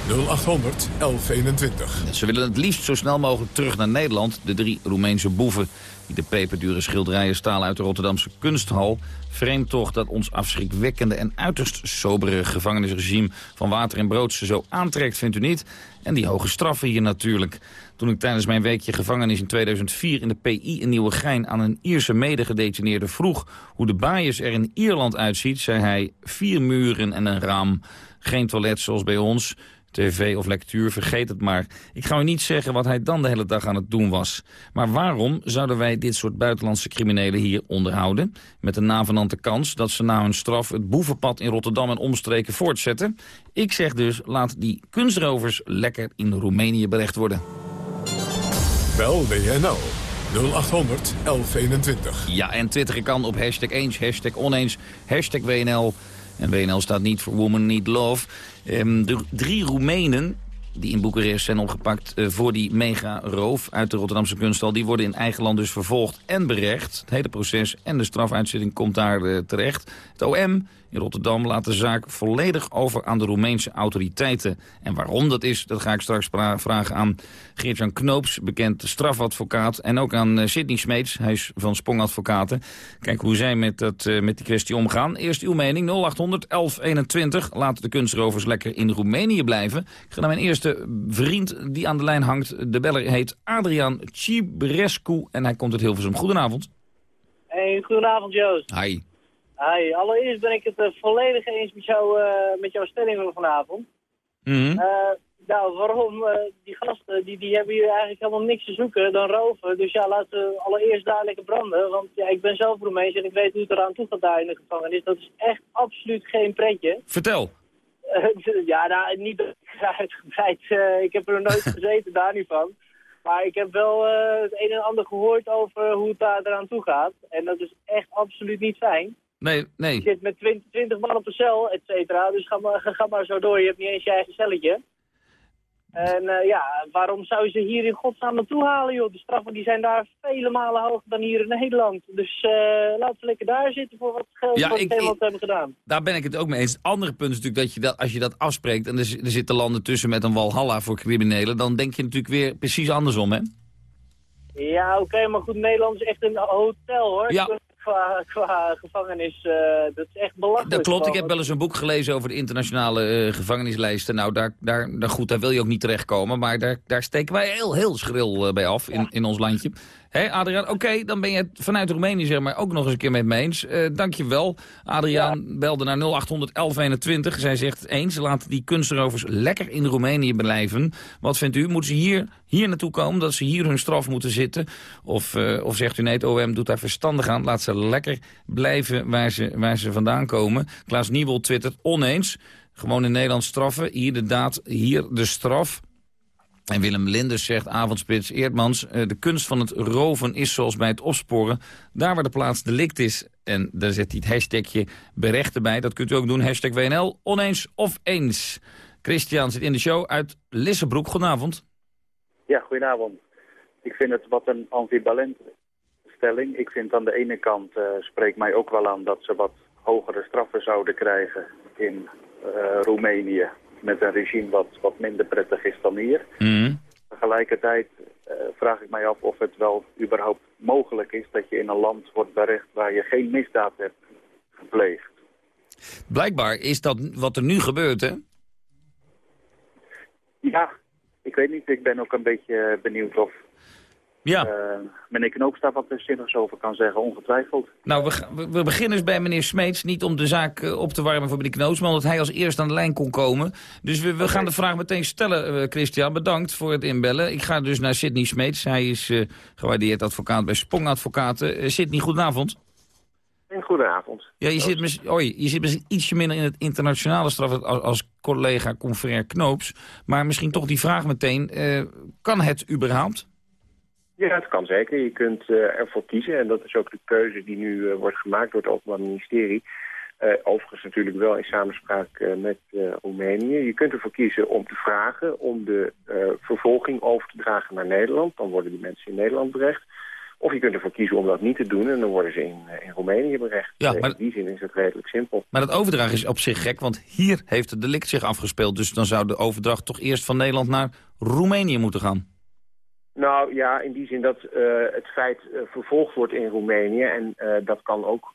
Speaker 1: 0800 1121.
Speaker 27: Ze willen het liefst zo snel mogelijk terug naar Nederland. De drie Roemeense boeven die de peperdure schilderijen stalen uit de Rotterdamse kunsthal. Vreemd toch dat ons afschrikwekkende en uiterst sobere gevangenisregime van water en brood ze zo aantrekt, vindt u niet? En die hoge straffen hier natuurlijk. Toen ik tijdens mijn weekje gevangenis in 2004 in de PI in Nieuwegein aan een Ierse medegedetineerde vroeg hoe de baaiers er in Ierland uitziet, zei hij vier muren en een raam. Geen toilet zoals bij ons, tv of lectuur, vergeet het maar. Ik ga u niet zeggen wat hij dan de hele dag aan het doen was. Maar waarom zouden wij dit soort buitenlandse criminelen hier onderhouden? Met de navenante kans dat ze na hun straf het boevenpad in Rotterdam en omstreken voortzetten? Ik zeg dus, laat die kunstrovers lekker in Roemenië berecht worden.
Speaker 1: Bel WNL 0800 1121.
Speaker 27: Ja, en twitteren kan op hashtag eens, hashtag oneens, hashtag WNL. En WNL staat niet voor Woman Need Love. Ehm, de drie Roemenen die in Boekarest zijn opgepakt eh, voor die mega-roof uit de Rotterdamse kunsthal... die worden in eigen land dus vervolgd en berecht. Het hele proces en de strafuitzitting komt daar eh, terecht. Het OM in Rotterdam laat de zaak volledig over aan de Roemeense autoriteiten. En waarom dat is, dat ga ik straks vragen aan Geert-Jan Knoops... bekend strafadvocaat, en ook aan uh, Sidney Smeets, hij is van Spong Advocaten. Kijk hoe zij met, dat, met die kwestie omgaan. Eerst uw mening, 0800 1121. Laten de kunstrovers lekker in Roemenië blijven. Ik ga naar mijn eerste vriend die aan de lijn hangt. De beller heet Adriaan Cibrescu en hij komt uit Hilversum. Goedenavond.
Speaker 29: Hey, goedenavond Joost.
Speaker 27: Hi.
Speaker 29: Hi, allereerst ben ik het uh, volledig eens met, jou, uh, met jouw stelling van vanavond.
Speaker 27: Mm -hmm.
Speaker 29: uh, nou, waarom? die gasten die, die hebben hier eigenlijk helemaal niks te zoeken dan roven. Dus ja, laten we allereerst daar lekker branden. Want ja, ik ben zelf Roemeens en ik weet hoe het eraan toe gaat daar in de gevangenis. Dat is echt absoluut geen pretje. (laughs)
Speaker 27: Vertel.
Speaker 29: ja, nou, niet uitgebreid. Uh, ik heb er nooit (laughs) gezeten, daar niet van. Maar ik heb wel het een en ander gehoord over hoe het daar eraan toe gaat. En dat is echt absoluut niet fijn.
Speaker 27: Nee, nee.
Speaker 29: Je zit met 20, 20 man op de cel, et cetera. Dus ga maar, ga maar zo door. Je hebt niet eens je eigen celletje. En uh, ja, waarom zou je ze hier in godsnaam naartoe halen, joh? De straffen die zijn daar vele malen hoger dan hier in Nederland. Dus uh, laten we lekker daar zitten voor wat geld
Speaker 27: ja,
Speaker 29: wat
Speaker 27: ik,
Speaker 29: we hebben gedaan.
Speaker 27: Daar ben ik het ook mee eens. Het andere punt is natuurlijk dat, je dat als je dat afspreekt... en er, er zitten landen tussen met een walhalla voor criminelen... dan denk je natuurlijk weer precies andersom, hè?
Speaker 29: Ja, oké, okay, maar goed, Nederland is echt een hotel, hoor.
Speaker 27: Ja.
Speaker 29: Qua, qua gevangenis, uh, dat is echt belachelijk.
Speaker 27: Dat klopt, ik heb wel eens een boek gelezen over de internationale uh, gevangenislijsten. Nou, daar, daar, daar, goed, daar wil je ook niet terechtkomen. Maar daar, daar steken wij heel, heel schril uh, bij af in, in ons landje. Hé, Adriaan, oké, okay, dan ben je het vanuit Roemenië zeg maar ook nog eens een keer met me eens. Uh, dankjewel. Adriaan ja. belde naar 0800 1121. Zij zegt eens, laten die kunstrovers lekker in Roemenië blijven. Wat vindt u? Moeten ze hier, hier naartoe komen, dat ze hier hun straf moeten zitten? Of, uh, of zegt u nee, het OM doet daar verstandig aan. Laat ze lekker blijven waar ze, waar ze vandaan komen. Klaas Niebel twittert oneens. Gewoon in Nederland straffen. Hier de daad, hier de straf. En Willem Linders zegt, avondspits Eerdmans... Uh, de kunst van het roven is zoals bij het opsporen... daar waar de plaats delict is. En daar zet hij het hashtagje berechten bij. Dat kunt u ook doen, hashtag WNL, oneens of eens. Christian zit in de show uit Lissebroek. Goedenavond.
Speaker 35: Ja, goedenavond. Ik vind het wat een ambivalente stelling. Ik vind aan de ene kant, uh, spreekt mij ook wel aan... dat ze wat hogere straffen zouden krijgen in uh, Roemenië met een regime wat, wat minder prettig is dan hier.
Speaker 27: Mm.
Speaker 35: Tegelijkertijd uh, vraag ik mij af of het wel überhaupt mogelijk is dat je in een land wordt berecht waar je geen misdaad hebt gepleegd.
Speaker 27: Blijkbaar is dat wat er nu gebeurt, hè?
Speaker 35: Ja, ik weet niet. Ik ben ook een beetje benieuwd of
Speaker 27: ja.
Speaker 35: Uh, meneer Knoop daar wat zinnigs over kan zeggen, ongetwijfeld.
Speaker 27: Nou, we, we beginnen eens bij meneer Smeets. Niet om de zaak uh, op te warmen voor meneer Knoops, maar omdat hij als eerste aan de lijn kon komen. Dus we, we okay. gaan de vraag meteen stellen, uh, Christian. Bedankt voor het inbellen. Ik ga dus naar Sidney Smeets. Hij is gewaardeerd advocaat bij Spong Advocaten. Sidney, goedenavond.
Speaker 35: Goedenavond.
Speaker 27: Ja, je zit, oh, je zit misschien ietsje minder in het internationale straf als, als collega confrère Knoops. Maar misschien toch die vraag meteen, kan het überhaupt?
Speaker 35: Ja, het kan zeker. Je kunt uh, ervoor kiezen. En dat is ook de keuze die nu uh, wordt gemaakt door het Openbaar Ministerie. Uh, overigens natuurlijk wel in samenspraak met Roemenië. Je kunt ervoor kiezen om te vragen om de vervolging over te dragen naar Nederland. Dan worden die mensen in Nederland berecht. Of je kunt ervoor kiezen om dat niet te doen en dan worden ze in, in Roemenië berecht.
Speaker 27: Ja, maar,
Speaker 35: in die zin is het redelijk simpel.
Speaker 27: Maar dat overdragen is op zich gek, want hier heeft het delict zich afgespeeld. Dus dan zou de overdracht toch eerst van Nederland naar Roemenië moeten gaan.
Speaker 35: Nou ja, in die zin dat eh, het feit eh, vervolgd wordt in Roemenië. En eh, dat kan ook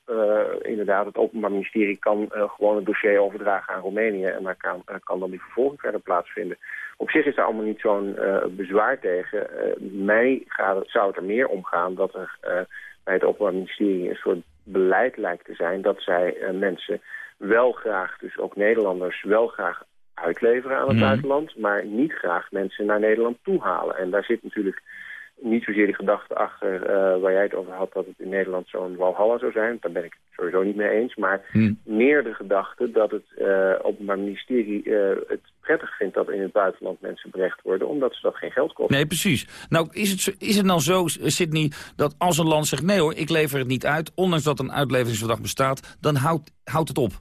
Speaker 35: inderdaad, het Openbaar Ministerie kan gewoon het dossier overdragen aan Roemenië. En daar kan, kan dan die vervolging verder plaatsvinden. Op zich is daar allemaal niet zo'n bezwaar tegen. mij gaat het, zou het er meer om gaan dat er bij het Openbaar Ministerie een soort beleid lijkt te zijn... dat zij mensen wel graag, dus ook Nederlanders, wel graag uitleveren aan het
Speaker 27: Mhm.
Speaker 35: buitenland, maar niet graag mensen naar Nederland toe halen. En daar zit natuurlijk niet zozeer die gedachte achter eh, waar jij het over had, dat het in Nederland zo'n walhalla zou zijn. Daar ben ik het sowieso niet mee eens. Maar
Speaker 27: Hm.
Speaker 35: meer de gedachte dat het eh, Openbaar Ministerie eh, het prettig vindt dat in het buitenland mensen berecht worden, omdat ze dat geen geld kost.
Speaker 27: Nee, precies. Nou, is het, zo- is het dan zo, Sydney, dat als een land zegt... nee hoor, ik lever het niet uit, ondanks dat een uitleveringsverdrag bestaat... dan houdt, houdt het op?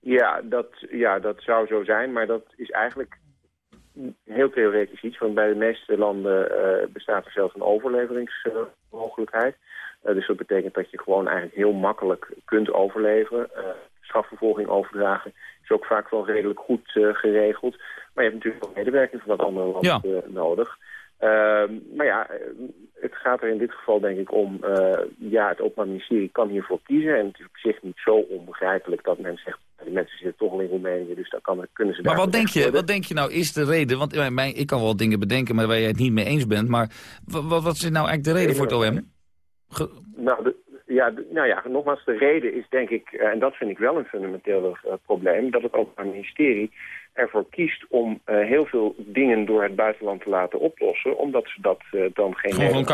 Speaker 35: Ja dat, ja, dat zou zo zijn, maar dat is eigenlijk heel theoretisch iets. Want bij de meeste landen eh, bestaat er zelfs een overleveringsmogelijkheid. Eh, dus dat betekent dat je gewoon eigenlijk heel makkelijk kunt overleveren. Eh, strafvervolging overdragen is ook vaak wel redelijk goed geregeld. Maar je hebt natuurlijk ook medewerking van dat andere land
Speaker 27: Ja.
Speaker 35: nodig. Ehm, maar ja, eh, het gaat er in dit geval denk ik om... eh, ja, het Openbaar Ministerie kan hiervoor kiezen. En het is op zich niet zo onbegrijpelijk dat men zegt... die mensen zitten toch al in Roemenië, dus dan kan, kunnen ze
Speaker 27: Maar
Speaker 35: daar
Speaker 27: wat denk, je,
Speaker 35: worden.
Speaker 27: wat denk je nou is de reden? Want eh, mijn, ik kan wel dingen bedenken maar waar jij het niet mee eens bent. Maar wa- wat, wat is nou eigenlijk de reden voor het OM?
Speaker 35: Nou, de, ja, nou ja, nogmaals, de reden is denk ik, eh, en dat vind ik wel een fundamenteel eh, probleem, dat het Openbaar Ministerie ervoor kiest om eh, heel veel dingen door het buitenland te laten oplossen, omdat ze dat dan geen
Speaker 27: Gewoon van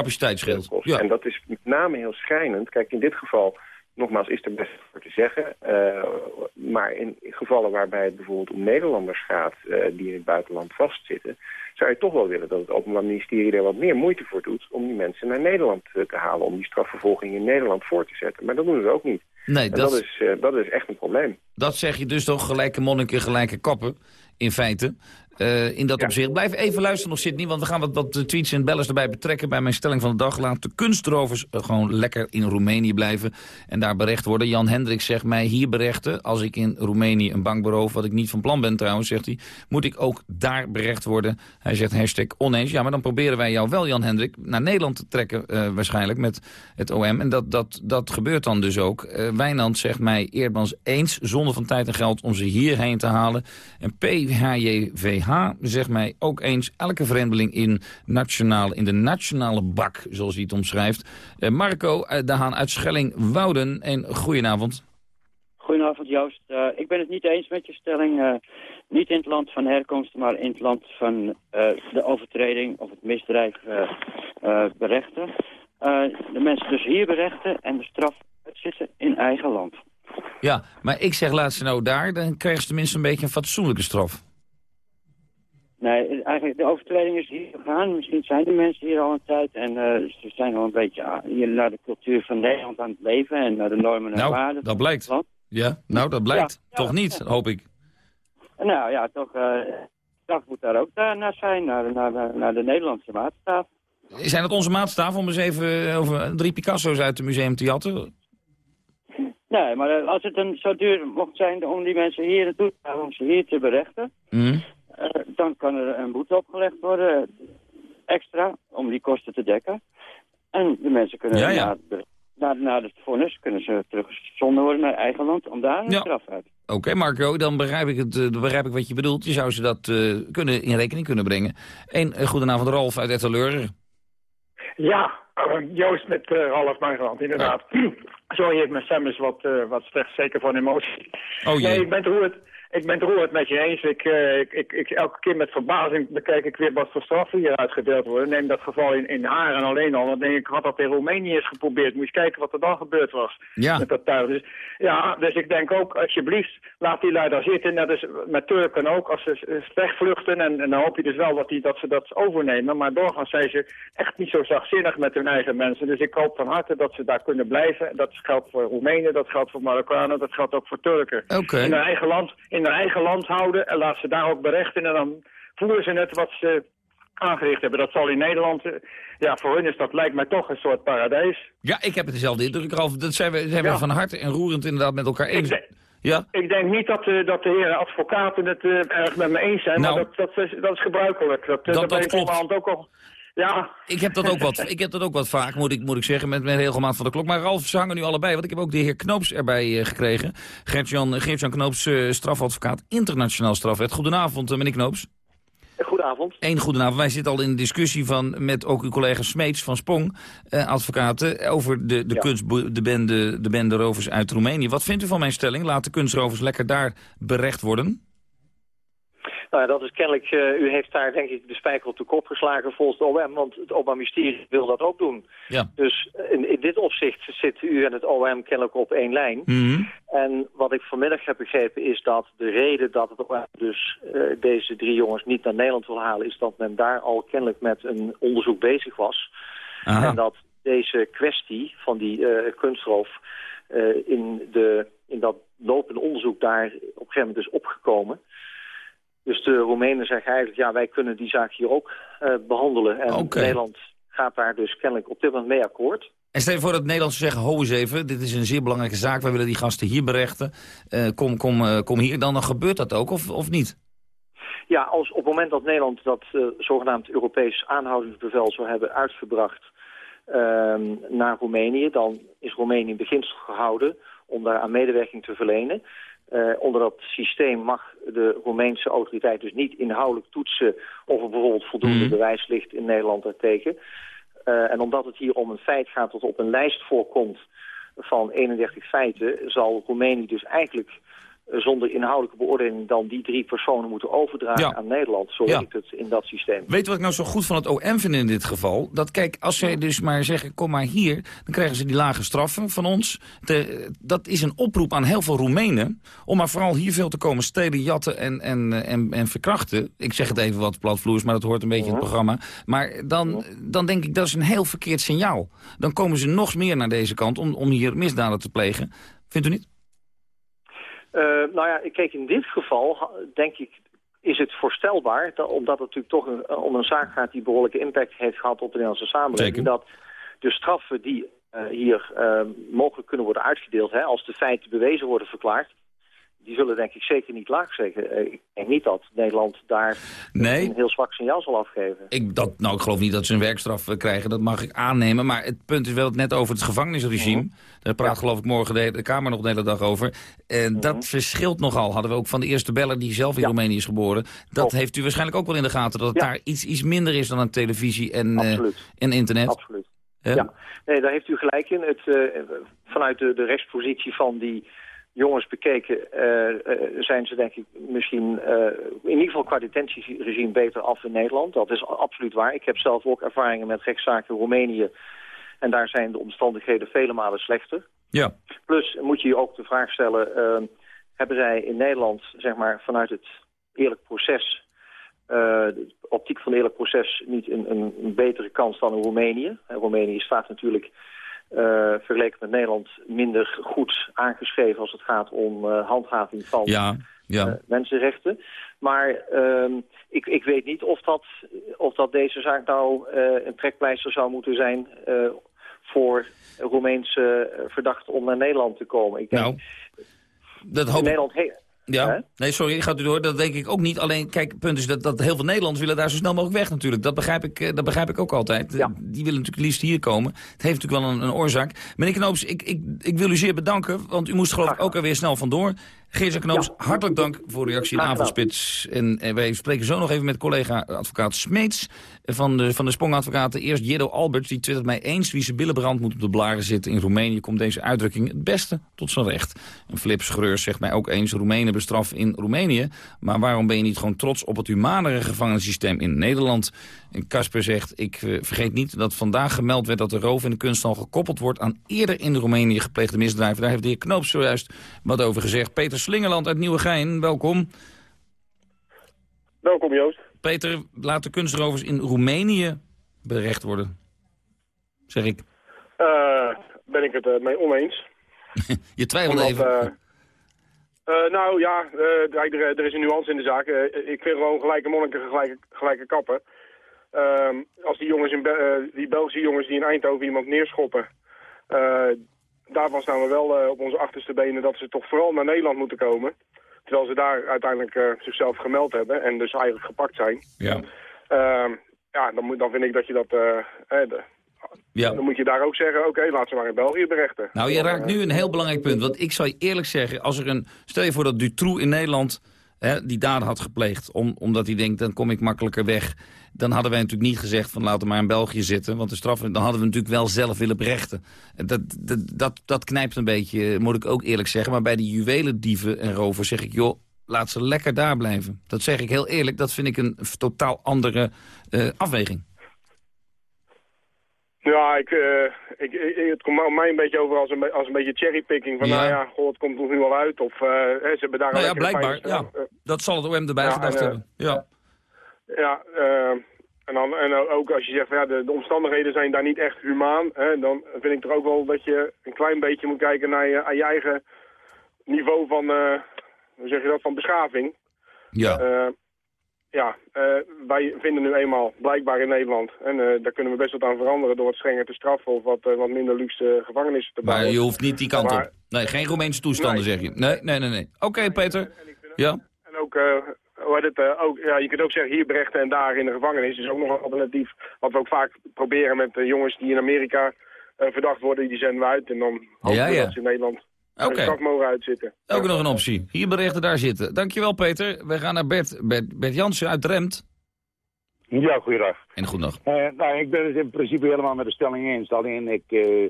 Speaker 35: kost.
Speaker 27: Ja.
Speaker 35: En dat is met name heel schrijnend. Kijk, in dit geval, nogmaals, is er best voor te zeggen. eh, maar in gevallen waarbij het bijvoorbeeld om Nederlanders gaat eh, die in het buitenland vastzitten, zou je toch wel willen dat het Openbaar Ministerie er wat meer moeite voor doet om die mensen naar Nederland eh, te halen, om die strafvervolging in Nederland voor te zetten. Maar dat doen ze ook niet.
Speaker 27: Nee, dat-
Speaker 35: dat, is, dat is echt een probleem.
Speaker 27: Dat zeg je dus toch gelijke monniken, gelijke kappen, in feite. Eh, in dat opzicht. Blijf even luisteren nog, Sidney, want we gaan wat, wat tweets en bellers erbij betrekken bij mijn stelling van de dag. Laat de kunstrovers eh, gewoon lekker in Roemenië blijven en daar berecht worden. Jan Hendricks zegt mij hier berechten. Als ik in Roemenië een bank beroof, wat ik niet van plan ben trouwens, zegt hij, moet ik ook daar berecht worden. Hij zegt hashtag oneens. Ja, maar dan proberen wij jou wel, Jan Hendrik, naar Nederland te trekken eh, waarschijnlijk met het OM. En dat, dat, dat gebeurt dan dus ook. Eh Wijnand zegt mij Eerdmans eens, zonder van tijd en geld om ze hierheen te halen. En PHJVH zegt mij ook eens, elke vreemdeling in, nationale, in de nationale bak, zoals hij het omschrijft. Eh, Marco eh, de Haan uit Schelling-Wouden, en goedenavond.
Speaker 36: Goedenavond Joost. Eh, ik ben het niet eens met je stelling. niet in het land van herkomst, maar in het land van de overtreding of het misdrijf berechten. De mensen dus hier berechten en de straf uitzitten in eigen land.
Speaker 27: Ja, maar ik zeg laat ze nou daar, dan krijgen ze tenminste een beetje een fatsoenlijke straf.
Speaker 36: Nee, eigenlijk de overtreding is hier gegaan. Misschien zijn die mensen hier al een tijd en eh, ze zijn al een beetje ah, hier naar de cultuur van Nederland aan het leven en naar de normen en
Speaker 27: Nou,
Speaker 36: waarden.
Speaker 27: dat blijkt. Ja, nou dat blijkt.
Speaker 36: Ja,
Speaker 27: Toch niet, hoop ik.
Speaker 36: Nou ja, toch, eh straf moet daar ook daar naar zijn, naar, naar, naar de Nederlandse maatstaf.
Speaker 27: Zijn het onze maatstaven om eens even eh, over drie Picasso's uit het museum te jatten?
Speaker 36: Nee, maar als het dan zo duur mocht zijn om die mensen hier naartoe te halen, om ze hier te berechten,
Speaker 27: Hm?
Speaker 36: Eh, dan kan er een boete opgelegd worden, extra, om die kosten te dekken. En de mensen kunnen
Speaker 27: Ja, ja.
Speaker 36: na, de- na, na het vonnis kunnen ze teruggezonden worden naar eigen land om daar een
Speaker 27: Ja.
Speaker 36: straf uit.
Speaker 27: Oké Marco, dan begrijp, ik het, eh, dan begrijp ik wat je bedoelt. Je zou ze dat eh, kunnen, in rekening kunnen brengen. En uh, goedenavond Ralf uit Etteleur.
Speaker 37: Ja, (clears throat) Joost met eh, Ralf Margeland, inderdaad. (clears throat) Sorry, mijn stem is wat, wat slecht, zeker van emotie.
Speaker 27: Oh jee.
Speaker 37: Nee, ik ben het roerd, ik ben het roerd met je eens. Ik, eh, ik, ik, ik- elke keer met verbazing bekijk ik weer wat voor straffen hier uitgedeeld worden. Neem dat geval in, in Haren alleen al. Dan denk ik, wat dat in Roemenië is geprobeerd. Moet je kijken wat er dan gebeurd was
Speaker 27: Ja.
Speaker 37: met dat tuig. Dus, ja, dus ik denk ook, alsjeblieft, laat die lui daar zitten. Net als met Turken ook, als ze wegvluchten. En, en dan hoop je dus wel dat, die, dat ze dat overnemen. Maar doorgaans zijn ze echt niet zo zachtzinnig met hun eigen mensen. Dus ik hoop van harte dat ze daar kunnen blijven. Dat geldt voor Roemenen, dat geldt voor Marokkanen, dat geldt ook voor Turken. In hun eigen land, in hun eigen land houden en laat ze daar ook berechten. En dan voeren ze het wat ze aangericht hebben. Dat zal in Nederland, eh, ja, voor hun is dat lijkt mij toch een soort paradijs.
Speaker 27: Ja, ik heb het dezelfde indruk, Ralf. Dat zijn we, zijn we van harte en roerend inderdaad met elkaar eens.
Speaker 37: Ik denk-
Speaker 27: Ja?
Speaker 37: Ik denk niet dat, eh, dat de heren advocaten het eh, erg met me eens zijn,
Speaker 27: Nou.
Speaker 37: maar dat, dat, is, dat is gebruikelijk. Dat,
Speaker 27: Dat-
Speaker 37: dat,
Speaker 27: dat klopt.
Speaker 37: ook al. Ja.
Speaker 27: Ik heb dat ook wat, ik heb dat ook wat vaak, moet ik, moet ik zeggen, met, met regelmaat van de klok. Maar Ralf, ze hangen nu allebei, want ik heb ook de heer Knoops erbij eh, gekregen. Gert-Jan Geert Knoops, eh, strafadvocaat, internationaal strafwet. Goedenavond, eh, meneer Knoops.
Speaker 38: Goedenavond.
Speaker 27: Eén goedenavond. Wij zitten al in discussie van, met ook uw collega Smeets van Spong, eh, advocaten, over de, de,
Speaker 38: Ja.
Speaker 27: kunst, de, bende, de bende rovers uit Roemenië. Wat vindt u van mijn stelling? Laat de kunstrovers lekker daar berecht worden?
Speaker 38: Nou ja, dat is kennelijk, eh, u heeft daar denk ik de spijker op de kop geslagen volgens het OM, want het Openbaar Ministerie wil dat ook doen.
Speaker 27: Ja.
Speaker 38: Dus in, in dit opzicht zit u en het OM kennelijk op één lijn.
Speaker 27: Mhm.
Speaker 38: En wat ik vanmiddag heb begrepen is dat de reden dat het OM dus eh, deze drie jongens niet naar Nederland wil halen, is dat men daar al kennelijk met een onderzoek bezig was.
Speaker 27: Aha.
Speaker 38: En dat deze kwestie van die eh, kunstroof eh, in, de, in dat lopende onderzoek daar op een gegeven moment is opgekomen. Dus de Roemenen zeggen eigenlijk, ja, wij kunnen die zaak hier ook eh, behandelen. En. Nederland gaat daar dus kennelijk op dit moment mee akkoord.
Speaker 27: En stel je voor dat het Nederlanders zeggen, ho eens even, dit is een zeer belangrijke zaak, wij willen die gasten hier berechten. Eh, kom, kom, eh, kom hier, dan, dan gebeurt dat ook, of, of niet?
Speaker 38: Ja, als op het moment dat Nederland dat zogenaamd Europees aanhoudingsbevel zou hebben uitgebracht ehm, naar Roemenië, dan is Roemenië in beginsel gehouden om daar aan medewerking te verlenen. Eh, onder dat systeem mag de Roemeense autoriteit dus niet inhoudelijk toetsen of er bijvoorbeeld voldoende
Speaker 27: Mhm.
Speaker 38: bewijs ligt in Nederland daartegen. Eh, en omdat het hier om een feit gaat dat op een lijst voorkomt van 31 feiten, zal Roemenië dus eigenlijk zonder inhoudelijke beoordeling dan die drie personen moeten overdragen
Speaker 27: Ja.
Speaker 38: aan Nederland. Zo
Speaker 27: Ja.
Speaker 38: werkt het in dat systeem.
Speaker 27: Weet je wat ik nou zo goed van het OM vind in dit geval? Dat kijk, als zij dus maar zeggen, kom maar hier, dan krijgen ze die lage straffen van ons. De- dat is een oproep aan heel veel Roemenen om maar vooral hier veel te komen stelen, jatten en, en, en, en verkrachten. Ik zeg het even wat platvloers, maar dat hoort een beetje in het programma. Maar dan, dan denk ik, dat is een heel verkeerd signaal. Dan komen ze nog meer naar deze kant om, om hier misdaden te plegen. Vindt u niet?
Speaker 38: Eh, nou ja, kijk, in dit geval denk ik is het voorstelbaar, dat, omdat het natuurlijk toch een, om een zaak gaat die behoorlijke impact heeft gehad op de Nederlandse samenleving,
Speaker 27: Zeker.
Speaker 38: dat de straffen die eh, hier eh, mogelijk kunnen worden uitgedeeld, hè, als de feiten bewezen worden verklaard, die zullen denk ik zeker niet laag zeggen. Eh, ik denk niet dat Nederland daar
Speaker 27: Nee.
Speaker 38: een heel zwak signaal zal afgeven.
Speaker 27: Ik, dat, nou, ik geloof niet dat ze een werkstraf eh, krijgen, dat mag ik aannemen. Maar het punt is wel net over het gevangenisregime. Daar praat geloof ik morgen de, de Kamer nog de hele dag over. En dat verschilt nogal. Hadden we ook van de eerste beller die zelf in Roemenië is geboren. Dat heeft u waarschijnlijk ook wel in de gaten. Dat het daar iets, iets minder is dan aan televisie en, eh, en internet.
Speaker 38: Absoluut. Ja, nee, daar heeft u gelijk in. Het, eh, vanuit de, de rechtspositie van die jongens bekeken... eh, eh, zijn ze denk ik misschien eh, in ieder geval qua detentieregime beter af in Nederland. Dat is absoluut waar. Ik heb zelf ook ervaringen met rechtszaken in Roemenië. En daar zijn de omstandigheden vele malen slechter.
Speaker 27: Ja.
Speaker 38: Plus moet je je ook de vraag stellen... hebben zij in Nederland zeg maar, vanuit het eerlijk proces... de optiek van een eerlijk proces niet een, een, een betere kans dan in Roemenië. En Roemenië staat natuurlijk eh, vergeleken met Nederland minder goed aangeschreven als het gaat om eh, handhaving van
Speaker 27: Ja, ja.
Speaker 38: eh, mensenrechten. Maar ehm, ik, ik weet niet of dat, of dat deze zaak nou een trekpleister zou moeten zijn voor Roemeense verdachten om naar Nederland te komen. Ik denk,
Speaker 27: Nou, dat hoop.
Speaker 38: Nederland he-
Speaker 27: Ja, nee, sorry, gaat u door. Dat denk ik ook niet. Alleen, kijk, het punt is dat, dat heel veel Nederlanders willen daar zo snel mogelijk weg natuurlijk. Dat begrijp ik, eh, dat begrijp ik ook altijd. Die willen natuurlijk liefst hier komen. Het heeft natuurlijk wel een, een oorzaak. Meneer Knoops, ik, ik, ik wil u zeer bedanken, want u moest geloof ik ook alweer snel vandoor. Geert Knoops, hartelijk dank voor de reactie in. Avondspits. En, eh, wij spreken zo nog even met collega advocaat Smeets van de, van de Sprongadvocaten. Eerst Jiddo Alberts, die twittert mij eens wie zijn billenbrand moet op de blaren zitten. In Roemenië komt deze uitdrukking het beste tot zijn recht. En Flip Schreurs zegt mij ook eens, Roemenen bestraffen in Roemenië. Maar waarom ben je niet gewoon trots op het humanere gevangenissysteem in Nederland? En Casper zegt, ik eh, vergeet niet dat vandaag gemeld werd dat de roof in de kunsthal gekoppeld wordt aan eerder in Roemenië gepleegde misdrijven. Daar heeft de heer Knoops zojuist wat over gezegd. Peter Slingerland uit Nieuwegein, welkom.
Speaker 39: Welkom Joost.
Speaker 27: Peter, laat de kunstrovers in Roemenië berecht worden. Zeg ik.
Speaker 39: Eh, ben ik het eh, mee oneens. (laughs)
Speaker 27: Je twijfelt
Speaker 39: Omdat,
Speaker 27: even.
Speaker 39: eh, nou ja, er, er is een nuance in de zaak. Ik vind gewoon gelijke monniken, gelijke, gelijke kappen. Ehm, als die jongens, in Be- die Belgische jongens die in Eindhoven iemand neerschoppen... daarvan staan we wel eh, op onze achterste benen dat ze toch vooral naar Nederland moeten komen. Terwijl ze daar uiteindelijk eh, zichzelf gemeld hebben en dus eigenlijk gepakt zijn.
Speaker 27: Ja.
Speaker 39: Ehm, ja, dan, moet, dan vind ik dat je dat... eh, de-
Speaker 27: Ja.
Speaker 39: Dan moet je daar ook zeggen, oké, laat ze maar in België berechten.
Speaker 27: Nou, je raakt nu een heel belangrijk punt. Want ik zal je eerlijk zeggen, als er een... Stel je voor dat Dutroux in Nederland hè, die daden had gepleegd... Om, omdat hij denkt, dan kom ik makkelijker weg. Dan hadden wij natuurlijk niet gezegd van laten we maar in België zitten. Want de straf, dan hadden we natuurlijk wel zelf willen berechten. Dat, dat, dat, dat knijpt een beetje, moet ik ook eerlijk zeggen. Maar bij die juwelendieven en rovers zeg ik, joh, laat ze lekker daar blijven. Dat zeg ik heel eerlijk, dat vind ik een totaal andere eh, afweging.
Speaker 39: Ja, ik, eh, ik, ik- het komt mij een beetje over als een, als een beetje cherrypicking. Van
Speaker 27: Ja.
Speaker 39: nou ja, goh, het komt er nu al uit. Of eh, ze hebben daar
Speaker 27: Nou ja, blijkbaar, ja. Dat zal het OM erbij
Speaker 39: Ja,
Speaker 27: gedacht
Speaker 39: en,
Speaker 27: hebben. Ja.
Speaker 39: Ja, eh, en, dan, en ook als je zegt, van, ja, de, de omstandigheden zijn daar niet echt humaan. Hè, dan vind ik toch ook wel dat je een klein beetje moet kijken naar je, aan je eigen niveau van, eh, hoe zeg je dat, van beschaving.
Speaker 27: Ja.
Speaker 39: Eh, ja, eh, wij vinden nu eenmaal, blijkbaar in Nederland, en daar kunnen we best wat aan veranderen door wat strenger te straffen of wat, wat minder luxe gevangenissen te
Speaker 27: Maar
Speaker 39: bouwen.
Speaker 27: je hoeft niet die kant
Speaker 39: Maar-
Speaker 27: op. Nee, geen Roemeense toestanden, zeg je. Nee, nee, nee. nee. Oké, Peter. Ja?
Speaker 39: En ook, hoe heet het, eh, ook, ja, je kunt ook zeggen hier berechten en daar in de gevangenis is ook nog een alternatief. Wat we ook vaak proberen met eh, jongens die in Amerika eh, verdacht worden, die zenden we uit. En dan hopen
Speaker 27: Ja,
Speaker 39: we
Speaker 27: ja.
Speaker 39: dat ze in Nederland
Speaker 27: Oké.
Speaker 39: straf mogen uitzitten.
Speaker 27: Ook nog een optie. Hier berichten, daar zitten. Dankjewel, Peter. We gaan naar Bert, Bert, Bert Jansen uit Remt.
Speaker 40: Ja, goeiedag.
Speaker 27: En goedendag.
Speaker 40: Eh, nou, ik ben het in principe helemaal met de stelling eens. Alleen ik, eh,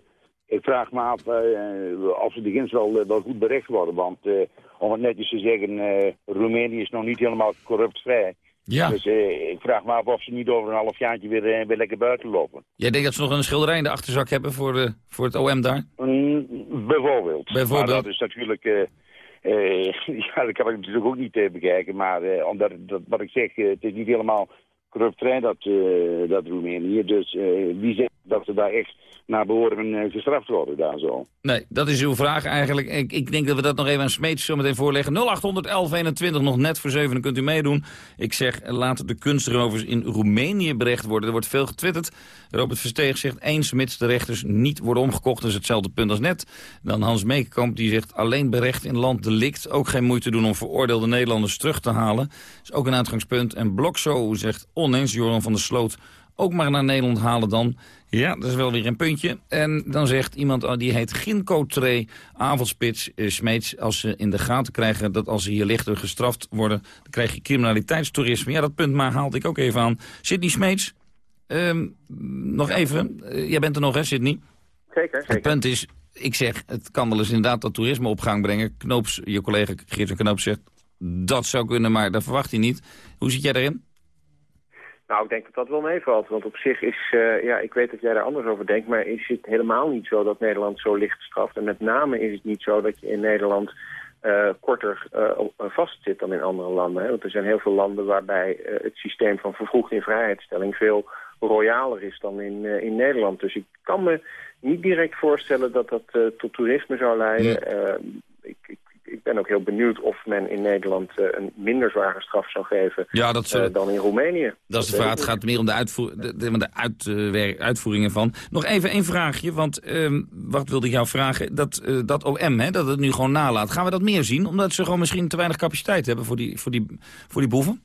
Speaker 40: ik vraag me af eh, of ze de wel, wel goed berecht worden. Want eh, om het netjes te zeggen, eh, Roemenië is nog niet helemaal corruptvrij.
Speaker 27: Ja.
Speaker 40: Dus eh, ik vraag me af of ze niet over een half jaartje weer, eh, weer lekker buiten lopen.
Speaker 27: Jij denkt dat ze nog een schilderij in de achterzak hebben voor, de, voor het OM daar?
Speaker 40: Mm, bijvoorbeeld.
Speaker 27: Bijvoorbeeld.
Speaker 40: Maar dat is natuurlijk... eh, (laughs) ja, dat kan ik natuurlijk ook niet bekijken. Maar omdat, dat, wat ik zeg, het is niet helemaal corruptvrij, dat, eh, dat Roemenië. Dus wie zegt dat ze daar echt naar behoren eh, gestraft worden daar zo?
Speaker 27: Nee, dat is uw vraag eigenlijk. Ik, ik denk dat we dat nog even aan Smeets zo meteen voorleggen. 0800 1121, nog net voor zeven, dan kunt u meedoen. Ik zeg, laat de kunstrovers in Roemenië berecht worden. Er wordt veel getwitterd. Robert Versteeg zegt, eens mits de rechters niet worden omgekocht. Dat is hetzelfde punt als net. Dan Hans Meekamp, die zegt, alleen berecht in land delict. Ook geen moeite doen om veroordeelde Nederlanders terug te halen. Is ook een uitgangspunt. En Blokzo zegt, oneens Joran van der Sloot ook maar naar Nederland halen dan. Ja, dat is wel weer een puntje. En dan zegt iemand, oh, die heet Ginko Tree, avondspits, eh, Smeets... als ze in de gaten krijgen dat als ze hier lichter gestraft worden... dan krijg je criminaliteitstoerisme. Ja, dat punt maar haalde ik ook even aan. Sidney Smeets, ehm, nog even. Eh, jij bent er nog, hè, Sidney?
Speaker 35: Zeker, zeker.
Speaker 27: Het punt is, ik zeg, het kan wel eens inderdaad dat toerisme op gang brengen. Knoops, je collega Geert Knoops zegt, dat zou kunnen, maar dat verwacht hij niet. Hoe zit jij daarin?
Speaker 35: Nou, ik denk dat dat wel meevalt. Want op zich is, eh, ja, ik weet dat jij daar anders over denkt, maar is het helemaal niet zo dat Nederland zo licht straft. En met name is het niet zo dat je in Nederland eh, korter eh, eh, vastzit dan in andere landen. Hè? Want er zijn heel veel landen waarbij het systeem van vervroegde invrijheidstelling veel royaler is dan in, in Nederland. Dus ik kan me niet direct voorstellen dat dat tot toerisme zou leiden. Ik, ik, ik ben ook heel benieuwd of men in Nederland eh, een minder zware straf zou geven
Speaker 27: Ja, dat zou-
Speaker 35: eh, dan in Roemenië.
Speaker 27: Dat is de vraag. Het gaat meer om de, uitvoer, de, de, de uitwer- uitvoeringen van. Nog even één vraagje, want ehm, wat wilde ik jou vragen? Dat, eh, dat OM, hè, dat het nu gewoon nalaat. Gaan we dat meer zien? Omdat ze gewoon misschien te weinig capaciteit hebben voor die, voor die, voor die boeven?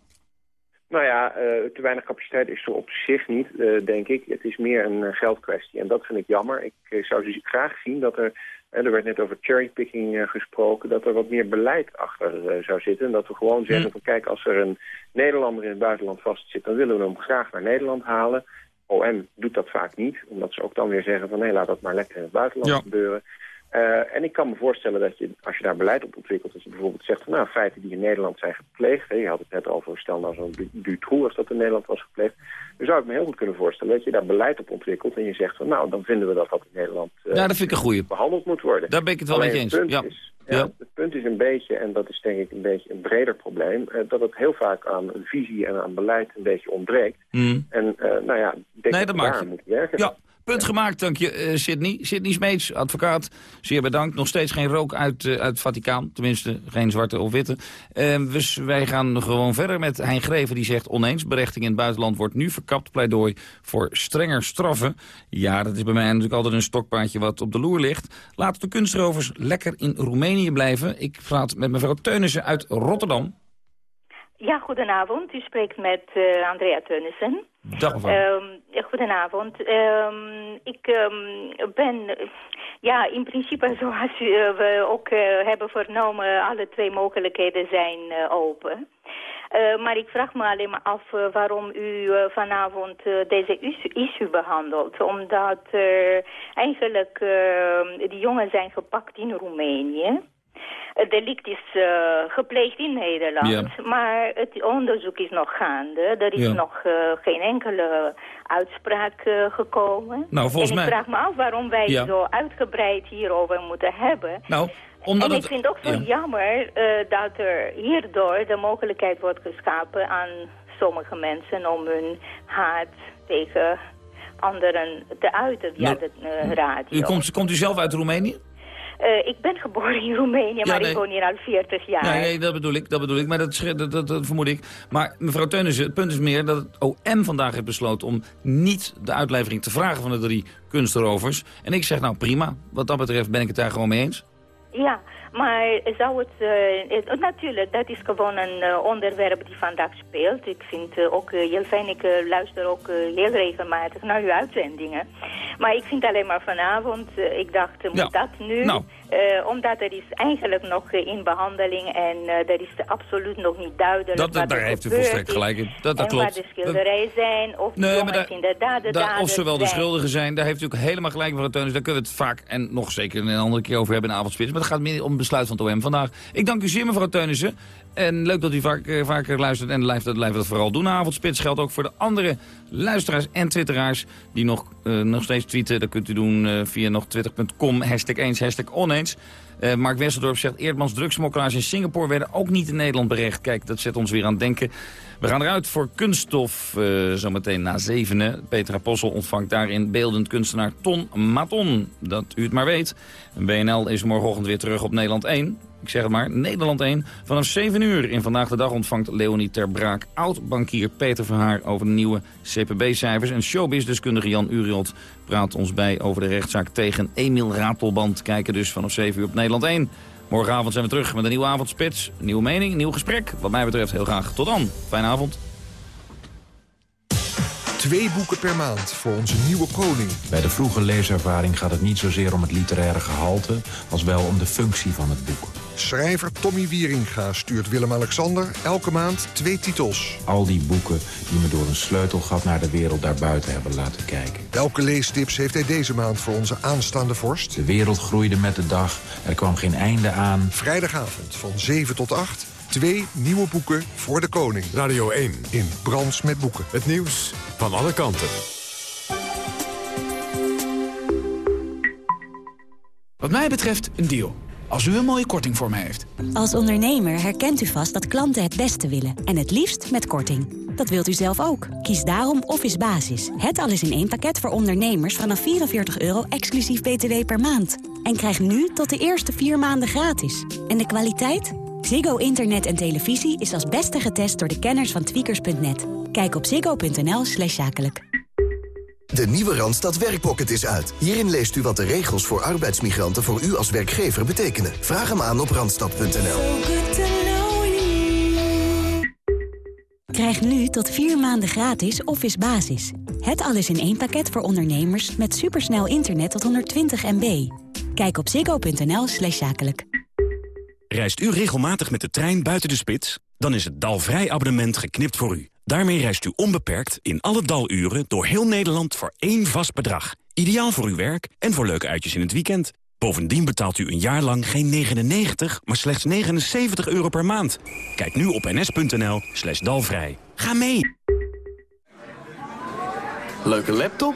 Speaker 35: Nou ja, eh, te weinig capaciteit is er op zich niet, eh, denk ik. Het is meer een eh, geldkwestie en dat vind ik jammer. Ik eh, zou dus graag zien dat er, eh, er werd net over cherrypicking eh, gesproken, dat er wat meer beleid achter eh, zou zitten. En dat we gewoon zeggen van kijk, als er een Nederlander in het buitenland vastzit, dan willen we hem graag naar Nederland halen. OM doet dat vaak niet, omdat ze ook dan weer zeggen van nee, laat dat maar lekker in het buitenland
Speaker 27: Ja.
Speaker 35: gebeuren. Eh, en ik kan me voorstellen dat je, als je daar beleid op ontwikkelt, dat je bijvoorbeeld zegt van nou, feiten die in Nederland zijn gepleegd, hè, je had het net over, stel nou zo'n Du- Dutroux als dat in Nederland was gepleegd, dan zou ik me heel goed kunnen voorstellen dat je daar beleid op ontwikkelt en je zegt van nou, dan vinden we dat dat in Nederland eh,
Speaker 27: Ja, dat vind ik een goeie.
Speaker 35: behandeld moet worden.
Speaker 27: Daar ben ik het wel
Speaker 35: Alleen
Speaker 27: mee eens.
Speaker 35: Het punt,
Speaker 27: Ja.
Speaker 35: is, ja,
Speaker 27: Ja.
Speaker 35: het punt is een beetje, en dat is denk ik een beetje een breder probleem, eh, dat het heel vaak aan een visie en aan beleid een beetje ontbreekt.
Speaker 27: Mm.
Speaker 35: En eh, nou ja, denk
Speaker 27: Nee,
Speaker 35: dat daar
Speaker 27: je.
Speaker 35: werken.
Speaker 27: Ja, punt gemaakt, dank je, eh Sidney. Sidney Smeets, advocaat, zeer bedankt. Nog steeds geen rook uit, eh, uit het Vaticaan. Tenminste, geen zwarte of witte. Dus wij gaan gewoon verder met Hein Greven. Die zegt oneens, berechting in het buitenland wordt nu verkapt. Pleidooi voor strenger straffen. Ja, dat is bij mij natuurlijk altijd een stokpaardje wat op de loer ligt. Laten de kunstrovers lekker in Roemenië blijven. Ik praat met mevrouw Teunissen uit Rotterdam.
Speaker 41: Ja, goedenavond. U spreekt met eh, Andrea Teunissen.
Speaker 27: Dag mevrouw.
Speaker 41: Um, goedenavond. Um, ik um, ben, ja, in principe (laughs) zoals uh, we ook uh, hebben vernomen, alle twee mogelijkheden zijn uh, open. Uh, maar ik vraag me alleen maar af uh, waarom u uh, vanavond deze issue behandelt. Omdat eigenlijk die jongens zijn gepakt in Roemenië. Het delict is uh, gepleegd in Nederland, ja. maar het onderzoek is nog gaande. Er is ja. nog uh, geen enkele uitspraak uh, gekomen.
Speaker 27: Nou, volgens
Speaker 41: en ik
Speaker 27: mij...
Speaker 41: vraag me af waarom wij
Speaker 27: Ja.
Speaker 41: zo uitgebreid hierover moeten hebben.
Speaker 27: Nou, omdat
Speaker 41: en ik
Speaker 27: het...
Speaker 41: vind ook zo
Speaker 27: Ja.
Speaker 41: jammer dat er hierdoor de mogelijkheid wordt geschapen aan sommige mensen om hun haat tegen anderen te uiten via
Speaker 27: Nou,
Speaker 41: de eh, radio.
Speaker 27: U komt, komt u zelf uit Roemenië?
Speaker 41: Eh, ik ben geboren in Roemenië, maar
Speaker 27: nee.
Speaker 41: ik woon hier al 40 jaar.
Speaker 27: Nee, nee, dat bedoel ik, dat bedoel ik. Maar dat, dat, dat vermoed ik. Maar mevrouw Teunissen, het punt is meer dat het OM vandaag heeft besloten... om niet de uitlevering te vragen van de drie kunstrovers. En ik zeg nou prima, wat dat betreft ben ik het daar gewoon mee eens.
Speaker 41: Ja, maar zou het... eh, het- natuurlijk, dat is gewoon een eh, onderwerp die vandaag speelt. Ik vind eh, ook heel fijn, ik luister ook heel regelmatig naar uw uitzendingen. Maar ik vind alleen maar vanavond, ik dacht, moet
Speaker 27: Ja.
Speaker 41: dat nu?
Speaker 27: Nou.
Speaker 41: Omdat er is eigenlijk nog in behandeling en er is absoluut nog niet duidelijk
Speaker 27: Dat,
Speaker 41: wat
Speaker 27: dat, daar heeft u volstrekt gelijk in. Dat, dat
Speaker 41: en
Speaker 27: klopt.
Speaker 41: waar de schilderijen zijn, of
Speaker 27: Nee, maar daar-
Speaker 41: inderdaad de
Speaker 27: Daar- of zowel de schuldigen zijn, daar heeft u ook helemaal gelijk mevrouw Teunissen. Daar kunnen we het vaak en nog zeker een andere keer over hebben in avondspits. Maar het gaat meer om besluit van het OM vandaag. Ik dank u zeer mevrouw Teunissen. En leuk dat u vaak, eh, vaker luistert en blijft dat, blijft dat vooral doen. Avondspits geldt ook voor de andere luisteraars en twitteraars die nog, nog steeds tweeten. Dat kunt u doen eh, via nog twitter.com, hashtag eens, hashtag oneens. Eh, Mark Wesseldorp zegt, Eerdmans drugsmokkelaars in Singapore werden ook niet in Nederland berecht. Kijk, dat zet ons weer aan het denken. We gaan eruit voor kunststof, eh, zometeen na zevenen. Peter Apostel ontvangt daarin beeldend kunstenaar Ton Maton. Dat u het maar weet. BNL is morgenochtend weer terug op Nederland 1. Ik zeg het maar, Nederland 1. Vanaf 7 uur in Vandaag de Dag ontvangt Leonie Ter Braak... oud-bankier Peter Verhaar over de nieuwe CPB-cijfers. En showbiz-deskundige Jan Uriot praat ons bij over de rechtszaak tegen Emiel Ratelband. Kijken dus vanaf 7 uur op Nederland 1. Morgenavond zijn we terug met een nieuwe avondspits. Nieuwe mening, nieuw gesprek. Wat mij betreft heel graag. Tot dan. Fijne avond.
Speaker 42: Twee boeken per maand voor onze nieuwe koning.
Speaker 43: Bij de vroege leeservaring gaat het niet zozeer om het literaire gehalte... als wel om de functie van het boek.
Speaker 42: Schrijver Tommy Wieringa stuurt Willem-Alexander elke maand twee titels.
Speaker 43: Al die boeken die me door een sleutelgat naar de wereld daarbuiten hebben laten kijken.
Speaker 42: Welke leestips heeft hij deze maand voor onze aanstaande vorst?
Speaker 43: De wereld groeide met de dag, er kwam geen einde aan.
Speaker 42: Vrijdagavond van 7 tot 8. Twee nieuwe boeken voor de koning.
Speaker 1: Radio 1.
Speaker 42: In Brands met boeken.
Speaker 1: Het nieuws van alle kanten.
Speaker 44: Wat mij betreft een deal. Als u een mooie korting voor mij heeft.
Speaker 45: Als ondernemer herkent u vast dat klanten het beste willen. En het liefst met korting. Dat wilt u zelf ook. Kies daarom Office Basis. Het alles in één pakket voor ondernemers vanaf 44 euro exclusief btw per maand. En krijg nu tot de eerste vier maanden gratis. En de kwaliteit? Ziggo Internet en televisie is als beste getest door de kenners van tweakers.net. Kijk op ziggo.nl slash zakelijk.
Speaker 46: De nieuwe Randstad Werkpocket is uit. Hierin leest u wat de regels voor arbeidsmigranten voor u als werkgever betekenen. Vraag hem aan op randstad.nl.
Speaker 45: Krijg nu tot vier maanden gratis Office Basis. Het alles in één pakket voor ondernemers met supersnel internet tot 120 MB. Kijk op ziggo.nl slash zakelijk.
Speaker 47: Reist u regelmatig met de trein buiten de spits? Dan is het Dalvrij abonnement geknipt voor u. Daarmee reist u onbeperkt in alle daluren door heel Nederland voor één vast bedrag. Ideaal voor uw werk en voor leuke uitjes in het weekend. Bovendien betaalt u een jaar lang geen 99, maar slechts 79 euro per maand. Kijk nu op ns.nl slash dalvrij. Ga mee!
Speaker 48: Leuke laptop?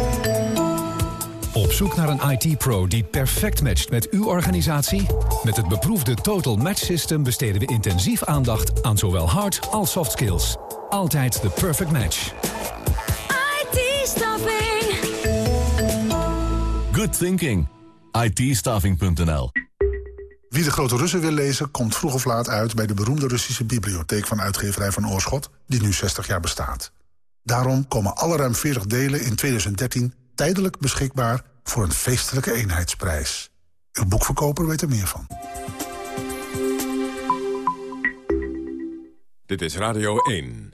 Speaker 49: Op zoek naar een IT-pro die perfect matcht met uw organisatie? Met het beproefde Total Match System besteden we intensief aandacht aan zowel hard als soft skills. Altijd de perfect match.
Speaker 50: IT-staffing. Good thinking. it
Speaker 51: Wie de grote Russen wil lezen, komt vroeg of laat uit... bij de beroemde Russische bibliotheek van uitgeverij Van Oorschot... die nu 60 jaar bestaat. Daarom komen alle ruim 40 delen in 2013 tijdelijk beschikbaar voor een feestelijke eenheidsprijs. Uw boekverkoper weet er meer van.
Speaker 1: Dit is Radio 1.